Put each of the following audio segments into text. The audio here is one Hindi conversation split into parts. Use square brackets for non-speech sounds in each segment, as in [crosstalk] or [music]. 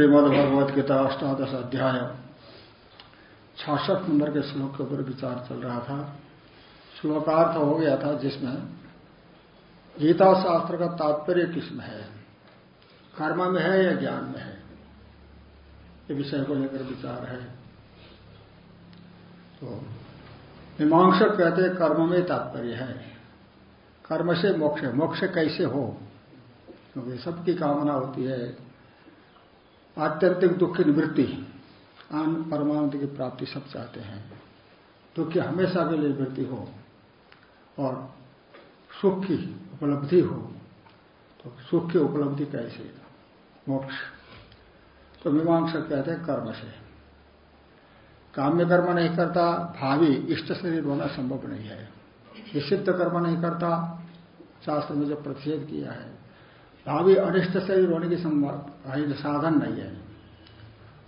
श्रीमद गीता अष्टादश अध्याय छाछठ नंबर के श्लोक के ऊपर विचार चल रहा था। श्लोकार्थ हो गया था जिसमें, गीता शास्त्र का तात्पर्य किसमें है? कर्म में है या ज्ञान में है? ये विषय को लेकर विचार है। तो मीमांसक कहते हैं कर्म में तात्पर्य है। कर्म से मोक्ष मोक्ष कैसे हो? क्योंकि सबकी कामना होती है। आत्यंतिक दुख की निवृत्ति आन परमानंद की प्राप्ति सब चाहते हैं। दुख की हमेशा के लिए निवृत्ति हो और सुख की उपलब्धि हो तो सुख की उपलब्धि कैसे? मोक्ष। तो मीमांसक कहते हैं कर्म से। काम्य कर्म नहीं करता, भावी इष्ट शरीर होना संभव नहीं है। निषिद्ध कर्म नहीं करता, शास्त्र में जो प्रतिषेध किया है भावी अनिष्ट शरीर होने की साधन नहीं है।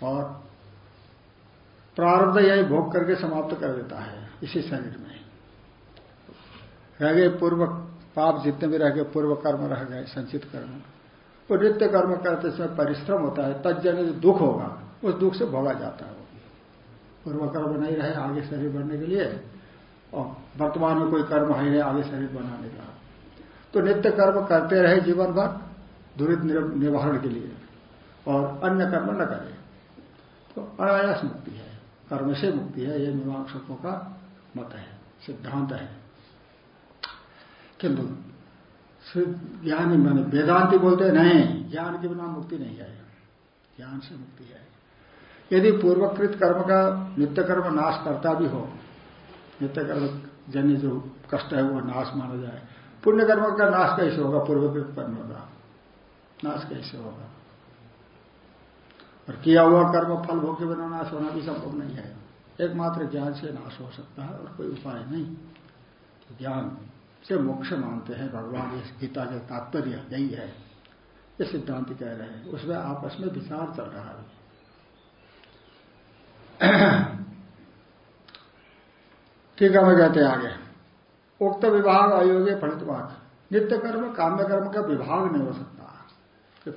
और प्रारब्ध यही भोग करके समाप्त कर देता है, इसी शरीर में। रह गए पूर्व, पाप जितने भी रह गए, पूर्व कर्म रह गए, संचित कर्म। वो नित्य कर्म करते समय परिश्रम होता है तजन जो दुख होगा, उस दुख से भोगा जाता है पूर्व कर्म नहीं रहे, आगे शरीर बनने के लिए, और वर्तमान में कोई कर्म है नहीं, आगे शरीर बनाने का। तो नित्य कर्म करते रहे जीवन भर दुरित निवारण के लिए और अन्य कर्म न करे। तो अनायास मुक्ति है, कर्म से मुक्ति है यह मीमांसकों का मत है, सिद्धांत है। किंतु ज्ञान मैंने, वेदांति बोलते नहीं, ज्ञान के बिना मुक्ति नहीं है। ज्ञान से मुक्ति है। यदि पूर्वकृत कर्म का नित्य कर्म नाश करता भी हो, नित्य कर्म जन्य जो कष्ट है वो नाश माना जाए पुण्य कर्म का नाश कैसे होगा? पूर्वकृत कर्म का नाश कैसे होगा? और किया हुआ कर्म फल भोग के बिना नाश होना भी संभव नहीं है। एकमात्र ज्ञान से नाश हो सकता है और कोई उपाय नहीं। तो ज्ञान से मोक्ष मानते हैं भगवान। इस गीता के तात्पर्य यही है। ये सिद्धांत कह रहे हैं। उसमें आपस में विचार चल रहा है। [clears throat] ठीक है मैं कहते आगे। उक्त विभाग अयोग्य फलितवाद नित्य कर्म, काम्य कर्म का विभाग नहीं हो सकता।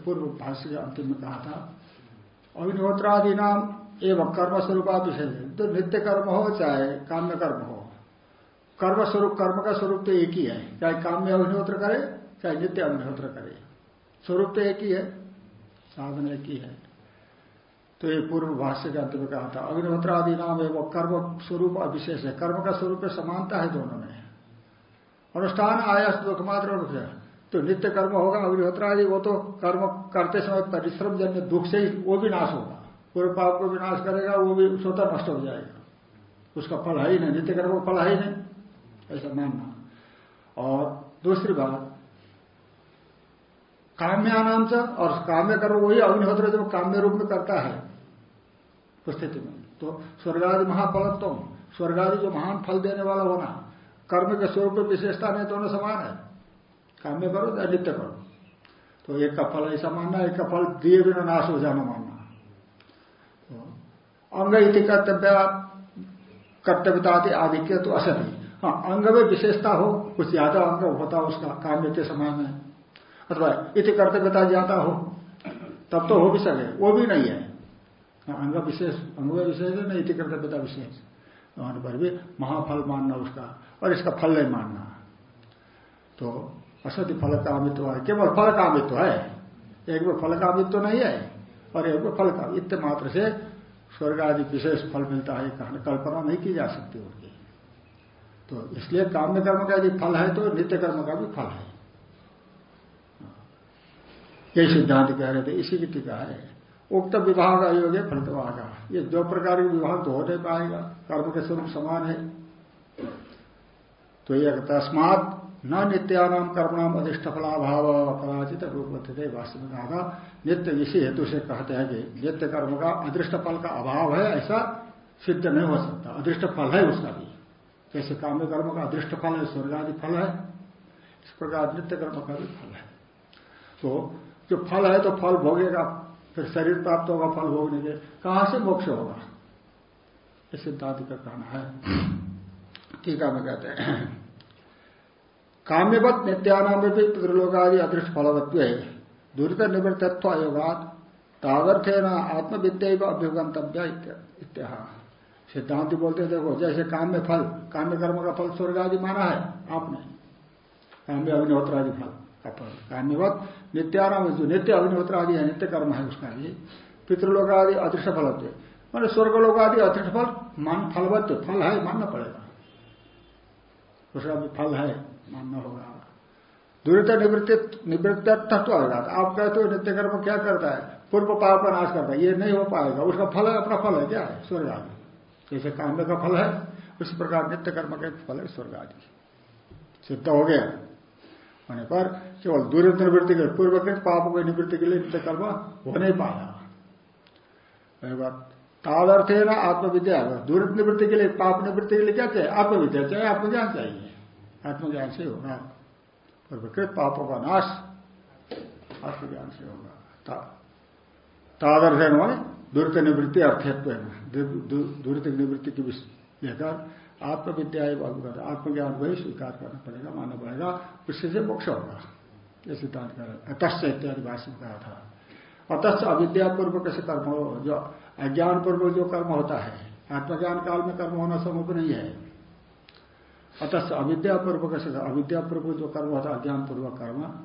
पूर्व भाष्य के अंतिम में कहा था। अग्निहोत्रादि नाम एवं कर्म स्वरूपा विषय तो नित्य कर्म हो चाहे काम्य कर्म हो। कर्म स्वरूप कर्म का स्वरूप तो एक ही है। चाहे काम्य अग्निहोत्र करे, चाहे नित्य अग्निहोत्र करे। स्वरूप तो एक ही है। साधन एक ही है। तो ये पूर्व भाष्य के अंत में कहा था। अग्निहोत्र आदि नाम एवं कर्म स्वरूप अविशेष है कर्म का स्वरूप समानता है दोनों में। अनुष्ठान आयास दुख मात्र तो नित्य कर्म होगा अग्निहोत्र आदि वो तो कर्म करते समय परिश्रम जन्य दुख से ही वो भी नाश होगा। पूर्व पाप को भी नाश करेगा, वो भी स्वतः नष्ट हो जाएगा। उसका फल है ही नहीं, नित्य कर्म फल है ही नहीं, ऐसा मानना। और दूसरी बात, काम्यानाम से और काम्य कर्म वही अग्निहोत्र जब काम्य रूप में करता है स्थिति में। तो स्वर्गादि महाफल तो स्वर्गादि जो महान फल देने वाला होना कर्म के स्वरूप विशेषता नहीं दोनों समान है। काम्य करो या नित्य करो। तो एक का फल ऐसा मानना एक का फल दिए बिना नाश हो जाना मानना। तो अंग इति कर्तव्य कर्तव्यता आधिक्य तो असत हाँ। अंग में विशेषता हो कुछ ज़्यादा अंग होता हो उसका काम के समय में अथवा इति कर्तव्यता ज़्यादा हो तब तो हो भी सके वो भी नहीं है। हाँ, अंग विशेष अंग विशेष है नहीं इति कर्तव्यता विशेष। वहाँ पर भी महाफल मानना उसका, और इसका फल नहीं मानना। तो असत्य फल कामित्व है, केवल फल कामित्व है। एक में फल कामित्व नहीं है, और एक में फल का इत्य मात्र से स्वर्ग आदि विशेष फल मिलता है कल्पना नहीं की जा सकती उनकी। तो इसलिए काम्य कर्म का यदि फल है तो नित्य कर्म का भी फल है। यही सिद्धांत कह रहे थे, इसी की टीका है। उक्त विभाग अयोग्य फलितवागा ये दो प्रकार के विभाग तो हो नहीं पाएगा। कर्म के स्वरूप समान है। तो यह तस्मात न नित्यानाम कर्मणाम अधिष्ट फलाभाव अपराजित रूप थे वास्तव में कहा नित्य इसी हेतु से कहते हैं कि नित्य कर्म का अदृष्ट फल का अभाव है, ऐसा सिद्ध नहीं हो सकता। अदृष्ट फल है उसका भी। जैसे काम्य कर्म का अदृष्ट फल है स्वर्ग आदि फल है, इस प्रकार नित्य कर्म का भी फल है। तो जो फल है तो फल भोगेगा। फिर शरीर प्राप्त होगा, फल भोगने के कहाँ से मोक्ष होगा? इस सिद्धांत का कहना है। टीका में कहते हैं। काम्यवत नित्यानाम पितृलोकादि अदृष्ट फलवत्व है। दुरित निवृत्तत्व अयोगात तादर्थ ना आत्मविद्या अभ्युगंतव्य इत्या सिद्धांत बोलते हैं, देखो, जैसे काम में फल, काम्य कर्म का फल स्वर्ग आदि माना है आपने काम्य अग्निहोत्र आदि फल। काम्यवत नित्याराम जो नित्य अग्निहोत्र आदि है नित्य कर्म है उसका भी पितृलोक आदि अदृश्य फल होते मैंने स्वर्गलोक आदि अतिरिक्त फल मान फलवत फल है मानना पड़ेगा उसका भी फल है मानना होगा। दुरित निवृत्ति निवृत्त तत्व होगा आप कहते हो नित्य कर्म क्या करता है? पूर्व पाप का नाश करता है। ये नहीं हो पाएगा। उसका फल है, अपना फल है। क्या है? स्वर्ग आदि जैसे काम्य का फल है, उसी प्रकार नित्य कर्म का फल है स्वर्ग आदि सिद्ध हो गया। होने पर केवल दुरित निवृत्ति के पूर्वकृत पाप की निवृत्ति के लिए नित्य कर्म हो नहीं पाया। तादर्थ है ना आत्मविद्या। दुरित निवृत्ति के लिए पाप निवृत्ति के लिए क्या चाहिए? आत्मविद्या चाहिए, आत्मज्ञान चाहिए। आत्मज्ञान से होगा। पूर्वकृत पापों का नाश आत्मज्ञान से होगा। तादर्थ है दुरित निवृत्ति अर्थत्व है। दुरित निवृत्ति की लेकर आत्मविद्या अवगत आत्मज्ञान को ही स्वीकार करना पड़ेगा, मानना पड़ेगा। उससे से मोक्ष होगा। ये सिद्धांत कर अतश्च इत्यादि भाषण कहा था। अतश्च अविद्यापूर्वक से कर्म हो? जो अज्ञान पूर्वक जो कर्म होता है, आत्मज्ञान काल में कर्म होना संभव नहीं है। अतश्च अविद्यापूर्वक से अविद्या पूर्वक जो कर्म होता है अज्ञान पूर्वक कर्म,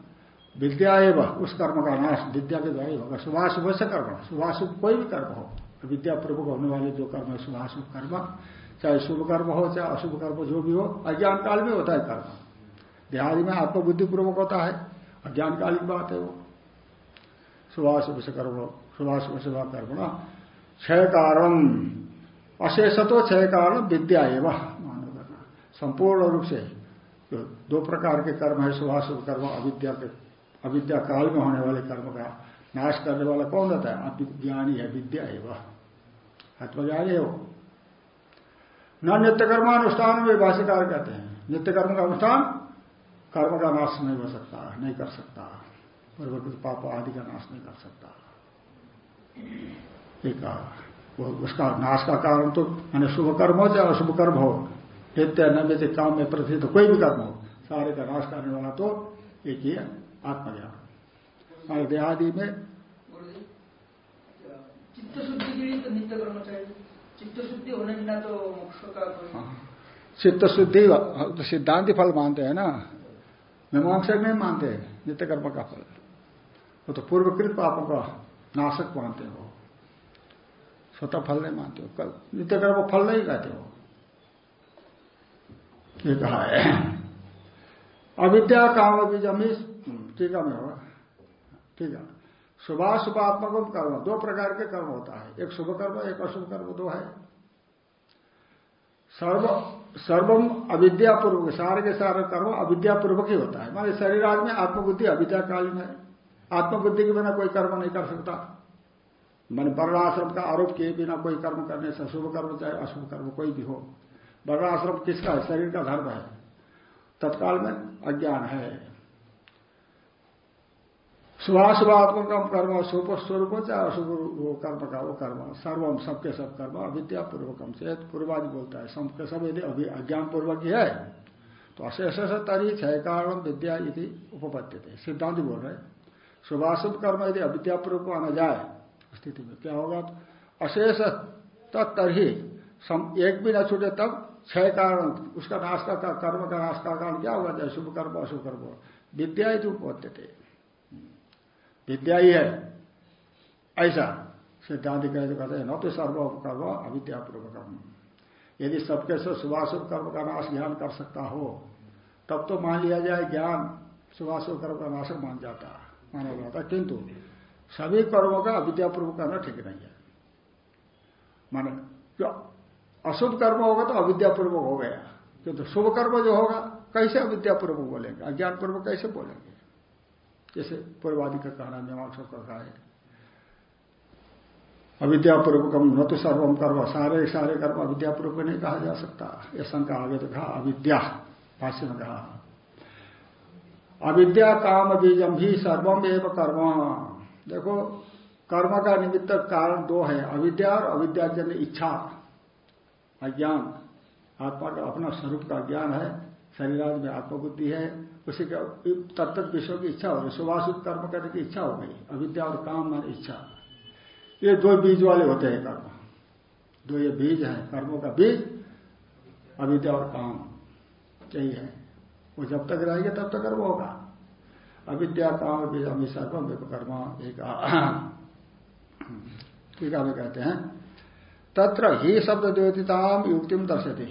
विद्या एवं उस कर्म का नाश विद्या के द्वारा ही होगा। शुभाशुभ से कर्म शुभाशुभ कोई भी कर्म हो विद्या पूर्वक होने वाले जो कर्म है शुभाशुभ कर्म। चाहे शुभ कर्म हो, चाहे अशुभ कर्म जो भी हो, अज्ञान काल में होता है कर्म। देहादि में आत्मबुद्धि पूर्वक होता है, अज्ञान कालिक बात है वो। शुभाशुभ से कर्म शुभाशुभ से कर्म ना क्षय कारण अशेषतो क्षय कारण विद्या एवं मानो करना संपूर्ण रूप से जो दो प्रकार के कर्म है, शुभाशुभ कर्म, अविद्या के, अविद्या काल में होने वाले कर्म का नाश करने वाला कौन रहता है? अभिज्ञानी है, विद्या एवं। आत्मज्ञानी है वो। न नित्य कर्मानुष्ठान में भाष्यकार कहते हैं। नित्य कर्म का अनुष्ठान कर्म का नाश नहीं हो सकता, नहीं कर सकता। पूर्वकृत पाप आदि का नाश नहीं कर सकता। एक वो उसका नाश का कारण तो मैंने शुभ कर्म हो चाहे अशुभ कर्म हो, नित्य नैमित काम में प्रसिद्ध कोई भी कर्म हो, सारे का नाश करने वाला तो एक ही आत्मज्ञान। देहादि में चित्त शुद्धि के लिए तो नित्य कर्म चाहिए। चित्त शुद्धि तो हाँ। तो सिद्धांति फल मानते हैं ना? मीमांसक नहीं मानते नित्य कर्म का फल। वो तो पूर्वकृत पापों का नाशक मानते हो। स्वतः फल नहीं मानते हो। नित्य कर्म फल नहीं कहते हो। ये कहा है। अविद्या काम बीज अमीश टीका में होगा ठीक है। शुभाशुभात्मक कर्म, दो प्रकार के कर्म होता है। एक शुभ कर्म, एक अशुभ कर्म, दो है। सर्व, सर्वम अविद्यापूर्वक, सारे के सारे कर्म अविद्यापूर्वक ही होता है। माने शरीर आज में आत्मबुद्धि अविद्याकालीन है। आत्मबुद्धि के बिना कोई कर्म नहीं कर सकता। मन वर्णाश्रम का आरोप किए बिना कोई कर्म करने से शुभ कर्म चाहे अशुभ कर्म कोई भी हो। वर्णाश्रम किसका है? शरीर का धर्म है। तत्काल में अज्ञान है। शुभाशुभात्मक कर्म शुभ स्वरूप चाहे अशुभ कर्म का वो कर्म। सर्वम सबके सब कर्म। अविद्या पूर्वकम से पूर्वादि बोलता है, सबके सब यदि अभी अज्ञान पूर्वक ही है तो अशेष तरी क्षय कारण विद्या यदि उपपत्ति थे सिद्धांत बोल रहे शुभाशुभ कर्म यदि अविद्यापूर्वक आना जाए, स्थिति में क्या होगा? अशेष तत्तरही एक भी न छूटे तब क्षय कारण, उसका नाश का कर्म का नाश का कारण क्या होगा? चाहे शुभ कर्म, अशुभ कर्म। विद्या यदि उपपत्ति थे विद्या ही। है ऐसा सिद्धांत कहते कहते हैं, न तो सर्व कर्म अविद्यापूर्वक कर्म। यदि सबके से शुभाशुभ कर्म का नाश ज्ञान कर सकता हो, तब तो मान लिया जाए ज्ञान शुभाशुभ कर्म का नाशक मान जाता, माना जाता। किंतु सभी कर्मों का अविद्यापूर्वक करना ठीक नहीं है। माने जो अशुभ कर्म होगा तो अविद्यापूर्वक हो गया, किंतु शुभ कर्म जो होगा, कैसे अविद्यापूर्वक बोलेंगे? अज्ञानपूर्वक कैसे बोलेंगे? जैसे पूर्वादि का कहना, मीमांसा का कहा है। अविद्यापूर्वकम न तो सर्वम कर्म, सारे सारे कर्म अविद्यापूर्वक नहीं कहा जा सकता। यह शंका आगे तो कहा, अविद्या, भाष्य में कहा। अविद्या काम बीजम ही सर्वम एवं कर्म। देखो, कर्म का निमित्त कारण दो है, अविद्या और अविद्याजन्य इच्छा। अज्ञान, आत्मा का अपना स्वरूप का ज्ञान है शरीर में आत्मबुद्धि है उसी का तत्त विषयों की इच्छा हो रही सुभाषित कर्म करने की इच्छा हो गई, अविद्या और काम मान इच्छा। ये दो बीज वाले होते हैं कर्म। दो ये बीज हैं, कर्मों का बीज, अविद्या और काम। यही है। वो जब तक रहेगा, तब तक कर्म होगा। अविद्या, काम, बीज अमी सर्वम कर्म, एक कहते हैं। तत्र ही शब्द द्योतिताम युक्तिम दर्शते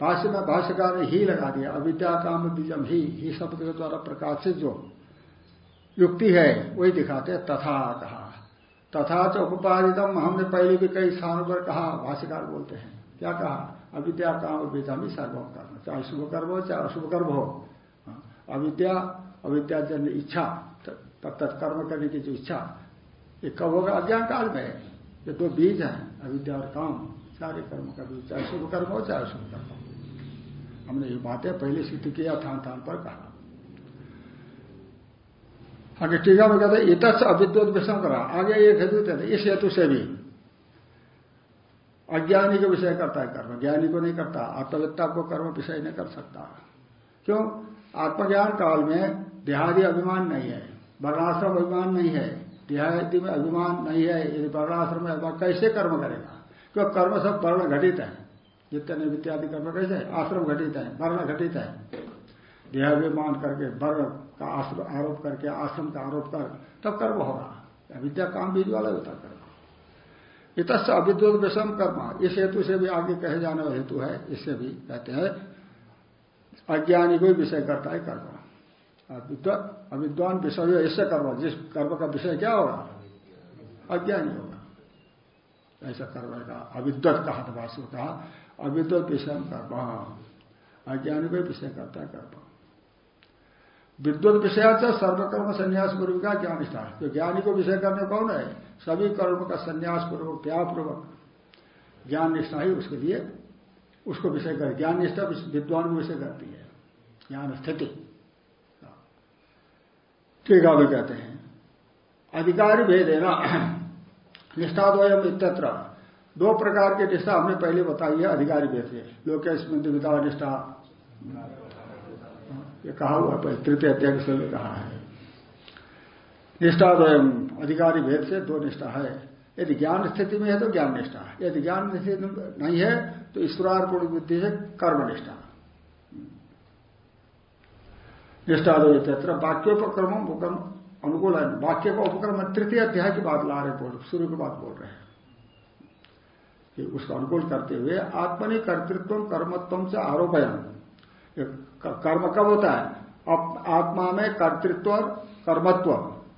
भाष्य में भाष्यकार ने ही लगा दिया। अविद्या काम बीजम ही ही शब्द के द्वारा प्रकाशित जो युक्ति है वही दिखाते हैं तथा कहा। तथा च उपादितम हमने पहले भी कई स्थानों पर कहा भाष्यकार बोलते हैं। क्या कहा? अविद्या काम बीजम ही सर्वम कर्म चाहे शुभ कर्म हो चाहे अशुभ कर्म हो। हाँ, अविद्या अविद्या जन इच्छा तब तक कर्म करने की जो इच्छा ये कब होगा? अज्ञान काल में। ये दो बीज हैं अविद्या और काम सारे कर्म का बीज चाहे शुभ कर्म हो चाहे अशुभ कर्म हो। हमने ये बातें पहले सिद्ध किया थान थान पर कहा। आगे टीका में कहते इत अविद्युत विषम करा। आगे एक हेतु थे इस हेतु से भी। अज्ञानी को विषय करता है कर्म, ज्ञानी को नहीं करता। आत्मविद्ता को कर्म विषय नहीं कर सकता। क्यों? आत्मज्ञान काल में देहादि अभिमान नहीं है, वर्णाश्रम अभिमान नहीं है, देहादि में अभिमान नहीं है। यदि वर्णाश्रम में कैसे कर्म करेगा? क्यों? कर्म सब वर्ण घटित है। जितने विद्यादि कर्म कैसे आश्रम घटित है, वर्ण घटित है। देहाभिमान करके, वर्ण का आरोप करके, आश्रम का आरोप कर, तब कर्म होगा। विद्या काम बीज वाला होता कर्म। इत अविद्युत विषम कर्म। इस हेतु से भी आगे कहे जाने वाला हेतु है, इससे भी कहते हैं, अज्ञानी को विषय करता है कर्म। अविद्वान विषय इससे कर्म। जिस कर्म का विषय क्या होगा? अज्ञानी होगा। ऐसा कर्म का अविद्वत कहा था वास्तव कहा। अविद्वत विषय कर्म अज्ञानी को विषय करता है कर्म विद्वत विषयाचा सर्वकर्म संन्यास पूर्व का ज्ञान निष्ठा जो ज्ञानी को विषय करने कौन है? सभी कर्म का संन्यास पूर्वक, त्यागपूर्वक। ज्ञान निष्ठा ही उसके लिए, उसको विषय कर, ज्ञान निष्ठा विद्वान को विषय करती है। ज्ञान स्थिति। टीका भी कहते हैं। अधिकारी भेद है ना [clears throat] निष्ठा द्वयम इत्यत्र। दो प्रकार की निष्ठा हमने पहले बताई है, अधिकारी भेद से लोकेश विदा निष्ठा। ये कहा हुआ तृतीय अध्याय से कहा है। निष्ठा द्वयम अधिकारी भेद से दो निष्ठा है। यदि ज्ञान स्थिति में है तो ज्ञान निष्ठा यदि ज्ञान स्थिति नहीं है तो ईश्वरार्पण बुद्धि से कर्म निष्ठा। निष्ठा दो तत्र वाक्योपक्रम उपक्रम अनुकूल है। वाक्य का उपक्रम तृतीय अध्याय की बात ला रहे बोल शुरू की बात बोल रहे हैं। कि उसको अनुकूल करते हुए आत्मनि कर्तृत्व कर्मत्व से आरोपयन कर्म कब होता है? आत्मा में कर्तृत्व और कर्मत्व,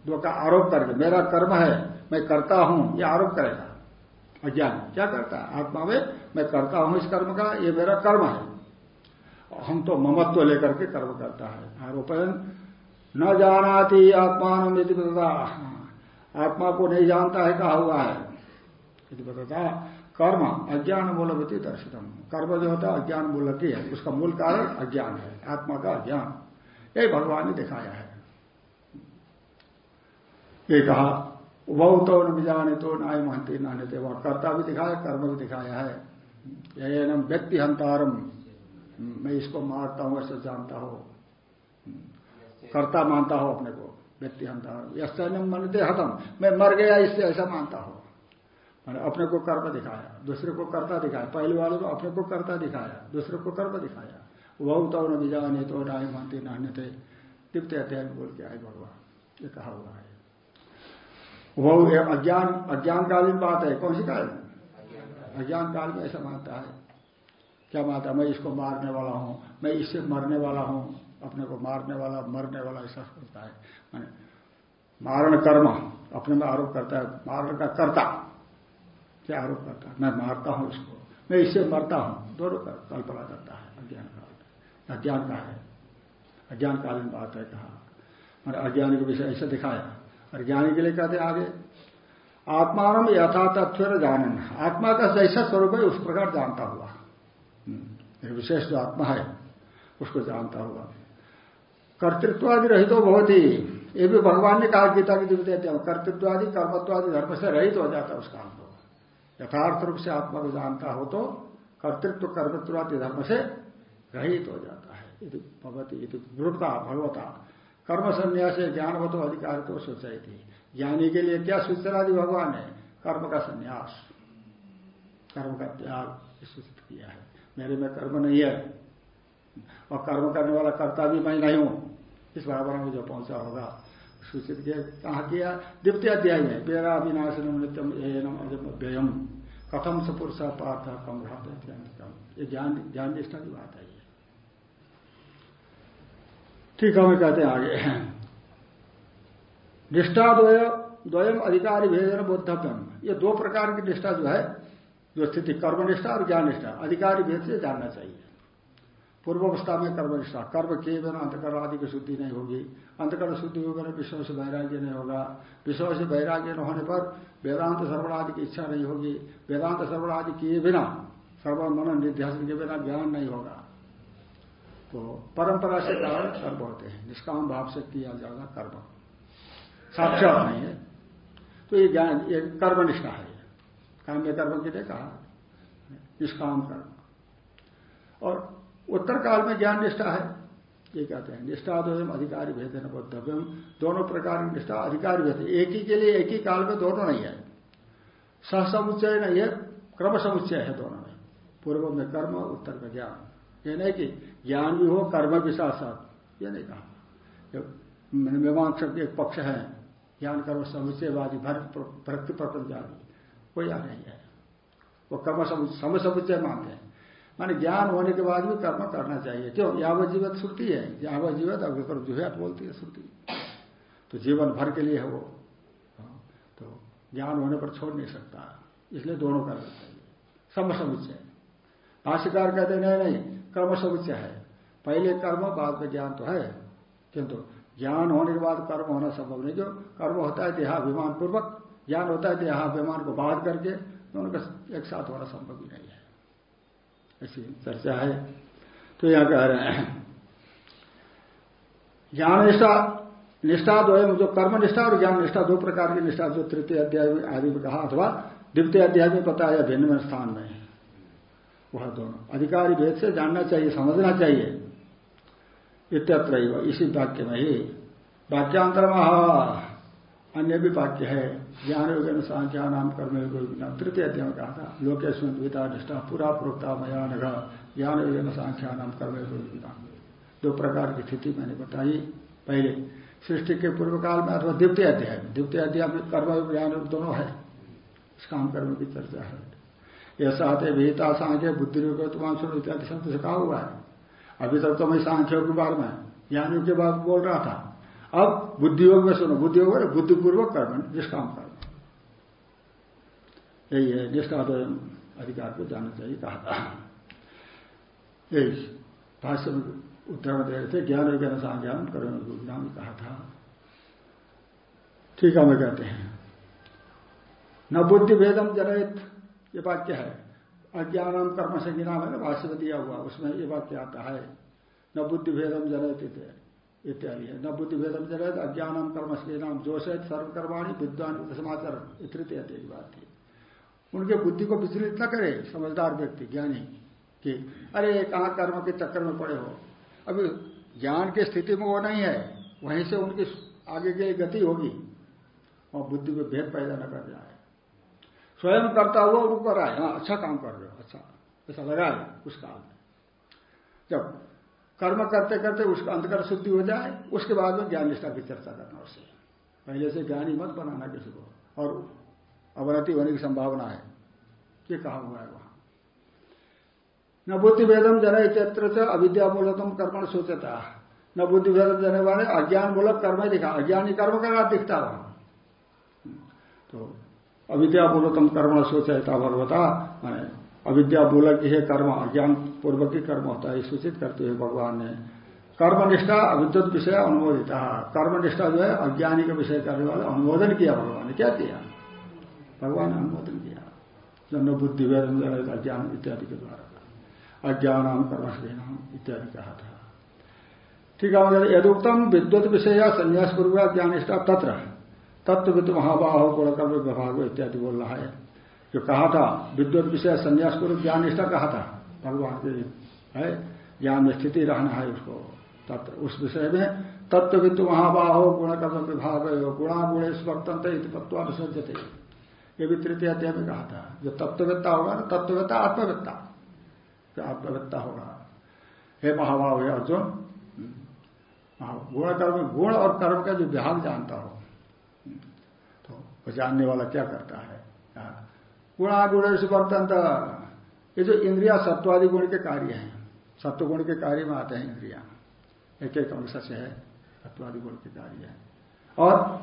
दो का आरोप करके। मेरा कर्म है, मैं करता हूँ यह आरोप करेगा। अज्ञान क्या करता है? आत्मा में मैं करता हूँ इस कर्म का, ये मेरा कर्म है। हम तो ममत्व लेकर के कर्म करता है। आरोपन न जानाती आत्मान यदि आत्मा को नहीं जानता है, कहा हुआ है। बताता कर्म, अज्ञान मूलवती दर्शितम। कर्म जो होता है, अज्ञान मूलक ही। है उसका मूल कारण अज्ञान है, आत्मा का अज्ञान। यही भगवान ने दिखाया है। ये कहा उभव तो न जाने तो नाय महंती नाने थे वह कर्ता भी दिखाया, कर्म भी दिखाया है। यह व्यक्ति हंतारम मैं इसको मारता हूँ, ऐसा जानता हो। कर्ता मानता हो अपने को व्यक्ति हंतारम यस्तम मनते हतम। मैं मर गया, इससे ऐसा मानता हो। मैंने अपने को कर्म दिखाया, दूसरे को कर्ता दिखाया, पहले वाले को अपने को कर्ता दिखाया, दूसरे को कर्म दिखाया। वह तो न बिजाने तो राय मानते नान्य थे। तिप्त अध्याय बोल के आए भगवान। ये कहा हुआ है। वह अज्ञान अज्ञानकालीन बात है। कौन सी काल? अज्ञान काल में ऐसा मानता है। क्या मानता है? मैं इसको मारने वाला हूँ, मैं इससे मरने वाला हूँ, अपने को मारने वाला, मरने वाला, ऐसा सोचता है। मैंने मारण कर्म, अपने में आरोप करता है, मारण का कर्ता। क्या आरोप करता मैं मारता हूँ इसको। मैं इससे मरता हूँ। दोनों का कल्पना करता है। अज्ञान काल। अज्ञान का है। अज्ञान अज्ञानकालीन बात है कहा। मैंने अज्ञानी को विषय ऐसे दिखाया। और ज्ञानी के लिए कहते आगे आत्मान यथा तत्व जानन। आत्मा का जैसा स्वरूप है उस प्रकार जानता हुआ। हम्म, विशेष जो आत्मा है उसको जानता हुआ। कर्तृत्वादि रहित तो बहुत ही ये भी भगवान ने कहा गीता की दिव्य कर्तृत्वादि कर्मत्वादि धर्म से रहित हो जाता है उस काम को। यथार्थ रूप से आत्मा को जानता हो तो कर्तृत्व कर्मत्वादि धर्म से रहित हो जाता है। भगवती भगवता। कर्म संन्यास ज्ञानवतो अधिकार तो सोचाई थी ज्ञानी के लिए क्या सूचना दी भगवान ने कर्म का संन्यास। कर्म का त्याग सूचित किया है। मेरे में कर्म नहीं है। और कर्म करने वाला कर्ता भी मैं नहीं हूँ। इस भावना में जो पहुँचा होगा। सूचित किया कहा किया द्वितीय अध्याय में बेरा विनाशनम नित्यम एनम व्ययम कथम से पार्थ कम भात ये ज्ञान ज्ञान निष्ठा की बात है ठीक है मैं कहते हैं आगे। निष्ठा द्वय, द्वयम अधिकारी भेदन बोधव्यम ये दो प्रकार की निष्ठा जो है, जो स्थिति, कर्मनिष्ठा और ज्ञान निष्ठा, अधिकारी भेद से जानना चाहिए। पूर्वावस्था में कर्मनिष्ठा कर्म किए बिना अंतकर्म आदि की शुद्धि नहीं होगी। अंतकर्म शुद्धि होगा विश्व से वैराग्य नहीं होगा। विश्व से वैराग्य न होने पर वेदांत सर्वण आदि की इच्छा नहीं होगी। वेदांत सर्वण आदि किए बिना सर्वण मन निर्ध्यासन के बिना ज्ञान नहीं होगा। तो परंपरा से कारण कर्म होते हैं। निष्काम भाव से किया जाएगा कर्म। साक्षात नहीं है। तो ये ज्ञान, ये कर्मनिष्ठा है। काम्य कर्म के लिए कहा? निष्काम कर्म। और उत्तर काल में ज्ञान निष्ठा है। ये कहते हैं, निष्ठा दो अधिकारी भेद न बोधव्यम दोनों प्रकार की निष्ठा अधिकारी भेद। एक ही के लिए एक ही काल में दोनों नहीं है। सह समुच्चय नहीं है क्रम समुच्चय है दोनों में। पूर्व में कर्म, उत्तर में ज्ञान। ये नहीं कि ज्ञान भी हो, कर्म भी साथ साथ। ये नहीं कहा। मीमांस एक पक्ष है, ज्ञान, कर्म, समुच्चयवादी भक्ति प्रपंच आदि कोई आ नहीं है। वो कर्म समुच्चय मानते हैं। माने ज्ञान होने के बाद भी कर्म करना चाहिए। क्यों? यावत जीवत श्रुति है। यावत जीवत अभी पर जुहत बोलती है श्रुति। तो जीवन भर के लिए है वो। तो ज्ञान होने पर छोड़ नहीं सकता। इसलिए दोनों करना चाहिए। सम समुच्चय भाष्यकार कहते नहीं नहीं कर्म समुच्चय है। पहले कर्म, बाद में ज्ञान तो है। किंतु ज्ञान होने के बाद कर्म होना संभव नहीं। जो कर्म होता है देहाभिमान पूर्वक ज्ञान होता है, देहाभिमान को बाध करके दोनों का एक साथ होना संभव ही नहीं है। ऐसी चर्चा है। तो यहाँ कह रहे हैं, ज्ञान निष्ठा निष्ठा दो है, जो कर्म निष्ठा और ज्ञान निष्ठा, दो प्रकार की निष्ठा, जो तृतीय अध्याय आदि में कहा, अथवा द्वितीय अध्याय में बताया भिन्न स्थान में है। वह दोनों। अधिकारी भेद से जानना चाहिए, समझना चाहिए। इत्यत्र इसी वाक्य में ही वाक्यांतर अन्य भी वाक्य है। ज्ञान योग सांख्या नाम कर्म योग तृतीय अध्याय में कहा था लोकेश्वर द्विता निष्ठा पूरा प्रोक्ता मयान ज्ञान योग सांख्या नाम कर्म योग दो प्रकार की स्थिति मैंने बताई पहले। सृष्टि के पूर्व काल में अथवा द्वितीय अध्याय में। द्वितीय अध्याय में कर्म ज्ञान दोनों है। इस काम कर्म की चर्चा है। ऐसा आते विहिता सांख्य बुद्धि योग इत्यादि शब्द से कहा हुआ है। अभी तक तो मैं सांख्यों के बारे में ज्ञानियों के बाद बोल रहा था। अब बुद्धियोग में सुनो बुद्धियोग है, बुद्धिपूर्वक कर्म, निष्काम कर्म। यही है निष्ठा तो अधिकार को जानना चाहिए, कहा था। यही, भाष्य में उत्तर में दे रहे थे, ज्ञान विज्ञान ज्ञान कर्म ज्ञान, कहा था। ठीक है मैं कहते हैं। न बुद्धि भेदम जनहित ये वाक्य है। अज्ञान कर्म से गिना है ना भाष्य में दिया हुआ, उसमें ये वाक्य आता है। न बुद्धि भेदम जनहित इत्यादि है। न बुद्धि भेदम जगत, अज्ञानम कर्म नाम जोश सर्वकर्माणी, विद्वान, समाचार तृतीय की बात थी उनके बुद्धि को विचलित न करे, समझदार व्यक्ति, ज्ञानी, कि अरे, कहा कर्म के चक्कर में पड़े हो? अभी ज्ञान की स्थिति में वो नहीं है, वहीं से उनकी आगे की गति होगी, और बुद्धि में भेद पैदा न कर जाए। स्वयं करता हुआ कर आए हाँ अच्छा काम कर रहे हो अच्छा। ऐसा लगा उस काल में जब कर्म करते करते उसका अंतकर शुद्धि हो जाए, उसके बाद में ज्ञान निष्ठा की चर्चा करना उससे। पहले से ज्ञानी मत बनाना किसी को। और अवनति होने की संभावना है। ये कहा हुआ है वहाँ। न बुद्धि भेदम जन चैत्र से अविद्या मूलतम कर्म सोचता। न बुद्धि भेदम जने वाले अज्ञान मूलक कर्म ही दिखा। अज्ञानी कर्म का दिखता वहाँ। तो अविद्या मूलतम कर्म सोचता भगवता, मैंने अविद्या मूलक ही कर्म, अज्ञान पूर्वक ही कर्म होता है सूचित करते हुए भगवान ने। कर्मनिष्ठा अविद्युत विषय अनुमोदिता। कर्मनिष्ठा जो है, अज्ञानी का विषय करने वाले अनुमोदन किया भगवान ने। क्या किया? भगवान ने अनुमोदन किया। जन्म बुद्धि अज्ञान इत्यादि के द्वारा। अज्ञान कर्म नाम इत्यादि कहा था। ठीक है यदुक्तम विद्युत विषय या संन्यास पूर्वक ज्ञानिष्ठा तत्र। तत्व विद्युत महाबाह गुणकर्म विभाग इत्यादि बोल रहा है। जो कहा था विद्युत विषय संन्यास पूर्व ज्ञान निष्ठा कहा था। भगवान के है, ज्ञान में स्थिति रहना है उसको। तत्व उस विषय में तत्व विद्यु महाबाहो गुण कर्म विभाग गुणा गुण स्वर्तंत्र तत्वानुसजते ये भी तृतीय अध्याय में कहा था। जो तत्ववेत्ता होगा ना तत्ववेत्ता आत्मवेत्ता। जो आत्मवेत्ता होगा। हे महाभाव, हे अर्जुन गुण कर्म गुण और कर्म का जो विभाग जानता हो तो वो जानने वाला क्या करता है? गुणागुण से वर्तन ये जो इंद्रिया सत्वादि गुण के कार्य हैं सत्व गुण के कार्य में आते हैं इंद्रिया। एक एक अंश से है, सत्वादि गुण के कार्य है। और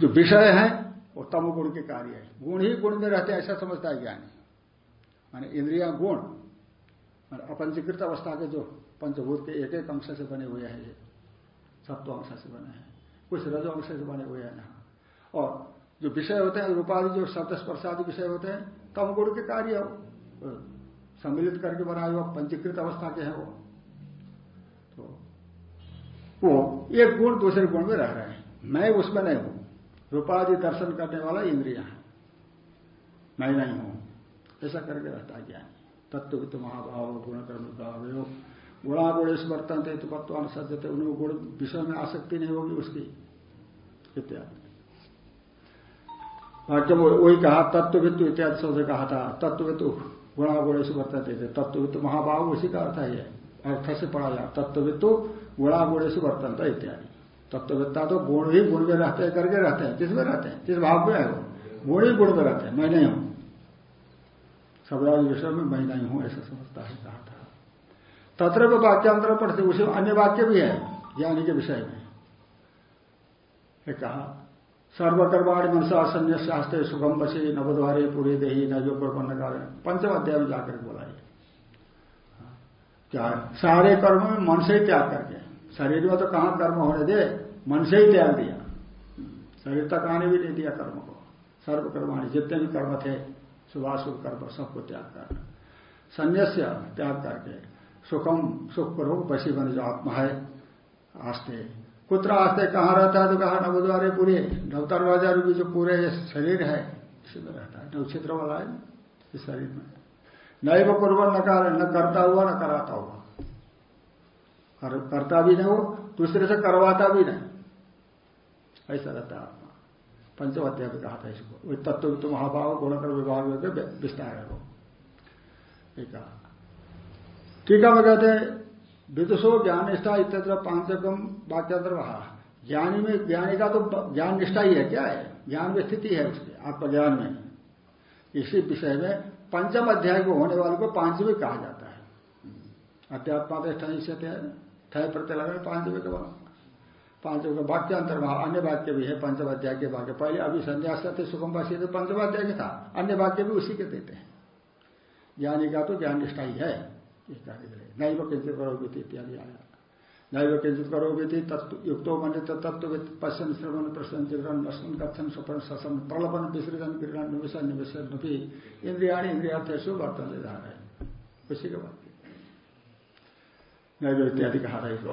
जो विषय है, वो तम गुण के कार्य है। गुण ही गुण में रहते ऐसा समझता है ज्ञानी। माने इंद्रिया गुण अपंजीकृत अवस्था के जो पंचभूत के एक एक अंश से बने हुए हैं ये। सत्व अंश से बने हैं, कुछ रजो अंश से बने हुए हैं और जो विषय होते हैं रूपादि जो शब्द स्पर्शादि विषय होते हैं तम गुण के कार्य हो। सम्मिलित करके बनाए हुआ पंचीकृत अवस्था के हैं वो। तो वो एक गुण दूसरे गुण में रह रहे हैं। मैं उसमें नहीं हूँ। रूपादि दर्शन करने वाला इंद्रिया है। मैं नहीं हूँ। ऐसा करके रहता है ज्ञानी। तो महाभाव गुण कर्म का गुणा गुणेश वर्तन थे तो पत्वान सज्जते, उन्हें गुण विषय में आसक्ति नहीं होगी उसकी। इत्यादि। वाक्य वही कहा तत्ववित्त इत्यादि शब्द कहा था तत्ववित्त गुणा गुणेश वर्तन थे। तत्ववित्त महाभाव, उसी का अर्थ है अर्थ से पढ़ा जा तत्ववित्त गुणा गुणेश वर्तन था इत्यादि। तत्ववेत्ता तो गुण ही गुण में रहते हैं करके रहते हैं। किसमें रहते हैं? किस भाव में है वो? गुण ही गुण में रहते हैं। मैं नहीं हूँ। सबराज विषय में मैं नहीं हूँ, ऐसा समझता है, कहा था। तत्र वाक्यांतर पढ़ते उसे अन्य वाक्य भी है, ज्ञानी के विषय में। कहा सर्वकर्माणी मनसा संन्या शास्त्र सुगम बसे नवद्वारे पूरे देही प्रपन्न कारण पंचम अध्याय में जाकर बोला क्या सारे कर्म में मन से ही त्याग करके। शरीर में तो कहाँ कर्म होने दे? मन से ही त्याग दिया। शरीर तक आने भी नहीं दिया कर्म को। सर्वकर्माणी जितने भी कर्म थे शुभाशुभ कर्म सबको त्याग कर। संन्यास्य त्याग करके सुखम सुख करो बसी बन जो आत्मा है, आस्ते कुत्र आस्ते कहाँ रहता है तो कहा नवद्वारे पूरे नव दरवाज़ा रूपी जो पूरे शरीर है, इसी में रहता है। नवक्षेत्र वाला है, इस शरीर में। नए वो कुर्बन न न करता हुआ, न कराता हुआ। करता भी नहीं हो दूसरे से करवाता भी नहीं। ऐसा रहता है आत्मा। पंचम अध्याय कहा था इसको। तत्व तो महाभाव गुणकर विभाग विस्तार है वो ठीक है मैं कहते विदुषो ज्ञान निष्ठा इत्यत्र पांचकम वाक्यांतर वहा। ज्ञानी में ज्ञानी का तो ज्ञान निष्ठा ही है क्या? है ज्ञान में स्थिति है उसके, आत्मज्ञान में। इसी विषय में पंचम अध्याय को होने वाले को पांचवी कहा जाता है। अध्यात्मा से ठय प्रत्यय लगा पांचवे के पांचवे का वाक्यांतर वहाँ, अन्य वाक्य भी है पंचवाध्याय के वाक्य पहले अभी संन्यास थे सुगमवासी तो पंचवाध्याय के था। अन्य वाक्य भी उसी के देते हैं। ज्ञानी का तो ज्ञान निष्ठा ही है। इस कार्य नैव किंचित करोगे इत्यादि आया नैव किंचित करोगे युक्तो मन तत्व पश्चिम श्रवण प्रश्न चिरण लक्षण कथन स्वपन ससन प्रलपन विसर्जन किरण निवेशन निवेशन इंद्रिया इंद्रियार्थेशु वर्तन ले जा रहे हैं उसी के बाद नैव इत्यादि कहा था इसको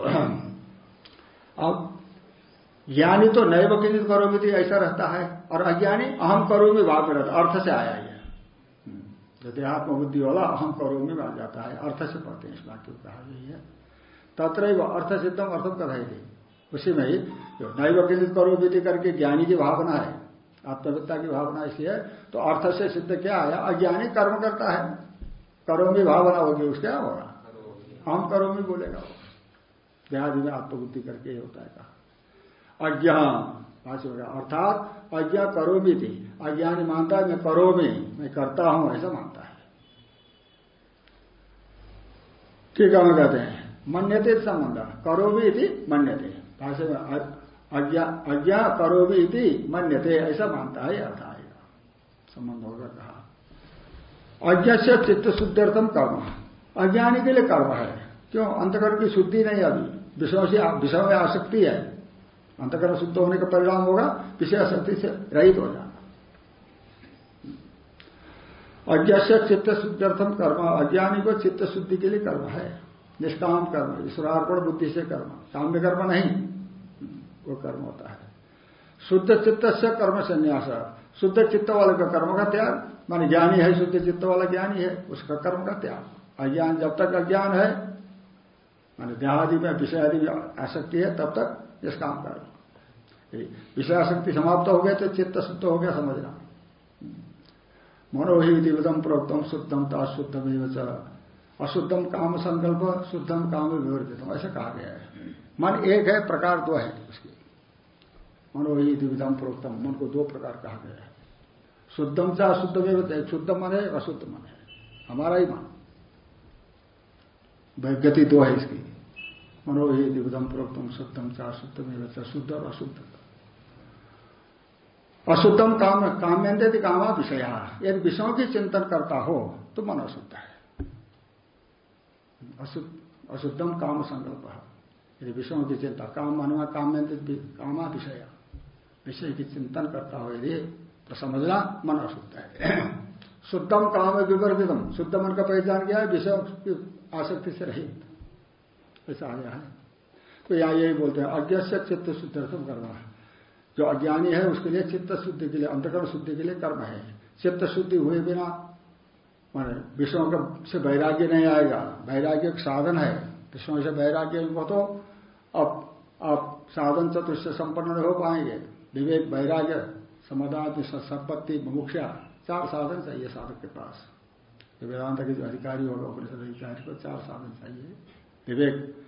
अब ज्ञानी तो नैव किंचित करोगे थी ऐसा रहता है और अज्ञानी अहम करोगे भाव में रहता अर्थ से आया जो देहात्म बुद्धि वाला अहम करोगे में आ जाता है। अर्थ से पढ़ते हैं इस वाक्य को, कहा गई है। तत्र अर्थ सिद्धम अर्थम कथाई थी। उसी में ही नैव किंचित करोगे थी करके ज्ञानी की भावना है, आत्मविद्ता की भावना इसलिए तो अर्थ से सिद्ध क्या आया अज्ञानी कर्म करता है। करोमी भावना होगी उसका होगा हम करो में बोलेगा वो। देहादि में आत्मबुद्धि करके ही होता है कहा। अज्ञा भाष्य होगा अर्थात, अज्ञा करो भी थी अज्ञानी मानता है, मैं करो में मैं करता हूँ, ऐसा मानता है। ठीक है कहते हैं, मन्यते संबंध करो भी थी मन्यते। भाषा में अज्ञा करो भी थी मन्यते, ऐसा मानता है अर्थ आएगा संबंध होगा कहा। अज्ञा से चित्त शुद्ध्यर्थम कर्म। अज्ञानी के लिए कर्म है। क्यों? अंतकरण की शुद्धि नहीं अभी। विषयों से विषय में आसक्ति है। अंतकरण शुद्ध होने का परिणाम होगा, विषय आसक्ति से रहित हो जाना। अज्ञा चित्त शुद्ध्यर्थम कर्म। अज्ञानी को चित्त शुद्धि के लिए कर्म है। निष्काम कर्म, ईश्वरार्पण बुद्धि से कर्म। काम्य कर्म नहीं, वो कर्म होता है। शुद्ध चित्त से कर्म संन्यास। शुद्ध चित्त वाले का कर्म का त्याग, माने ज्ञानी है, शुद्ध चित्त वाला ज्ञानी है, उसका कर्म का त्याग। अज्ञान जब तक अज्ञान है, माने देहादि में, विषय आदि आसक्ति है, तब तक इस काम कर विषय आसक्ति समाप्त हो गए तो चित्त शुद्ध हो गया समझना। मनोही दिवदम प्रोक्तम शुद्धम ता शुद्धम अशुद्धम काम संकल्प शुद्धम काम विवर्जितम, ऐसा कहा गया है। मन एक है, प्रकार दो है उसकी। मनोही दिविधम प्रोक्तम मन को दो प्रकार कहा गया है। शुद्धम चा अशुद्ध में शुद्ध मन है, अशुद्ध मन है। हमारा ही मन। गति दो है इसकी। मनोही दिवदम प्रोक्तम शुद्धम चा अशुद्ध में शुद्ध और अशुद्ध। अशुद्धम काम काम्यंत कामा विषय। यदि विषयों की चिंतन करता हो तो मन अशुद्ध है। अशुद्धम काम संकल्प। यदि विषयों की चिंता, काम मनवा काम्यंत कामा विषय। विषय की चिंतन करता हो यदि तो समझना मन अशुद्ध है। [clears throat] शुद्धम काम विवर्जितम। शुद्ध मन का पहचान क्या है? विषय की आसक्ति से रहित। ऐसा आया है। तो यहाँ यही बोलते हैं अज्ञ चित्त शुद्ध करना। है जो अज्ञानी है, उसके लिए चित्त शुद्धि के लिए, अंतकरण शुद्धि के लिए कर्म है। चित्त शुद्धि हुए बिना, मान विषयों का से वैराग्य नहीं आएगा। वैराग्य एक साधन है। विषयों से वैराग्य को तो अब आप साधन चतुर्थ संपन्न नहीं हो पाएँगे। विवेक, वैराग्य, समाधान संपत्ति मुमुक्षा, चार साधन चाहिए साधक के पास। वेदांत के जो अधिकारी होगा, उपनिषद अधिकारी को चार साधन चाहिए। विवेक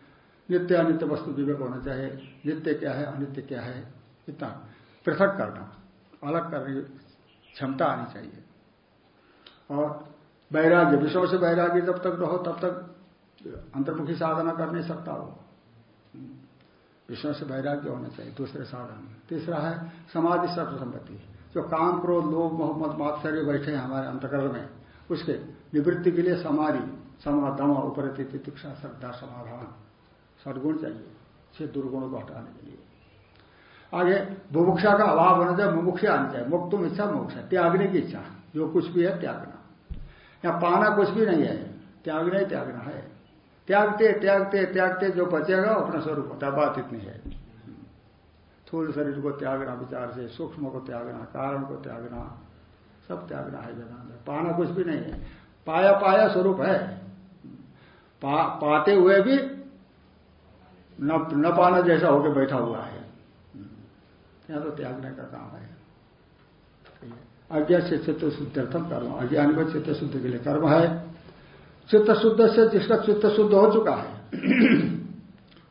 नित्य अनित्य वस्तु विवेक होना चाहिए। नित्य क्या है? अनित्य क्या है? इतना पृथक करना, अलग करने की क्षमता आनी चाहिए। और वैराग्य विषयों से वैराग्य जब तक रहो, तब तक अंतर्मुखी साधना कर नहीं सकता वो। विषयों से वैराग्य होना चाहिए, दूसरे साधन। तीसरा है, समाधि सर्व संपत्ति जो काम क्रोध लोग मोहम्मद, मात्सर्य बैठे हैं हमारे अंतकरण में, उसके निवृत्ति के लिए समाधि, समाधम उपरति तितिक्षा श्रद्धा, समाधान, सदगुण चाहिए, छह दुर्गुणों को हटाने के लिए। आगे बुभुक्षा का अभाव होना चाहिए मुमुक्षा आनी चाहिए मुक्तुम इच्छा मुमुक्षा त्यागने की इच्छा। जो कुछ भी है त्यागना। या पाना कुछ भी नहीं है। त्यागना ही त्यागना है। त्यागते त्यागते त्यागते जो बचेगा अपना स्वरूप होता है। बात इतनी है। थूल शरीर को त्यागना विचार से सूक्ष्म को त्यागना कारण को त्यागना सब त्यागना है वेदांत पाना कुछ भी नहीं है। पाया पाया स्वरूप है। पा, पाते हुए भी न, न पाना जैसा होकर बैठा हुआ है। यहाँ तो त्यागने का काम है। अज्ञा से चित्त शुद्धार्थम कर्म, अज्ञान को चित्त शुद्ध के लिए कर्म है। चित्त शुद्ध से जिसका चित्त शुद्ध हो चुका है, [clears throat]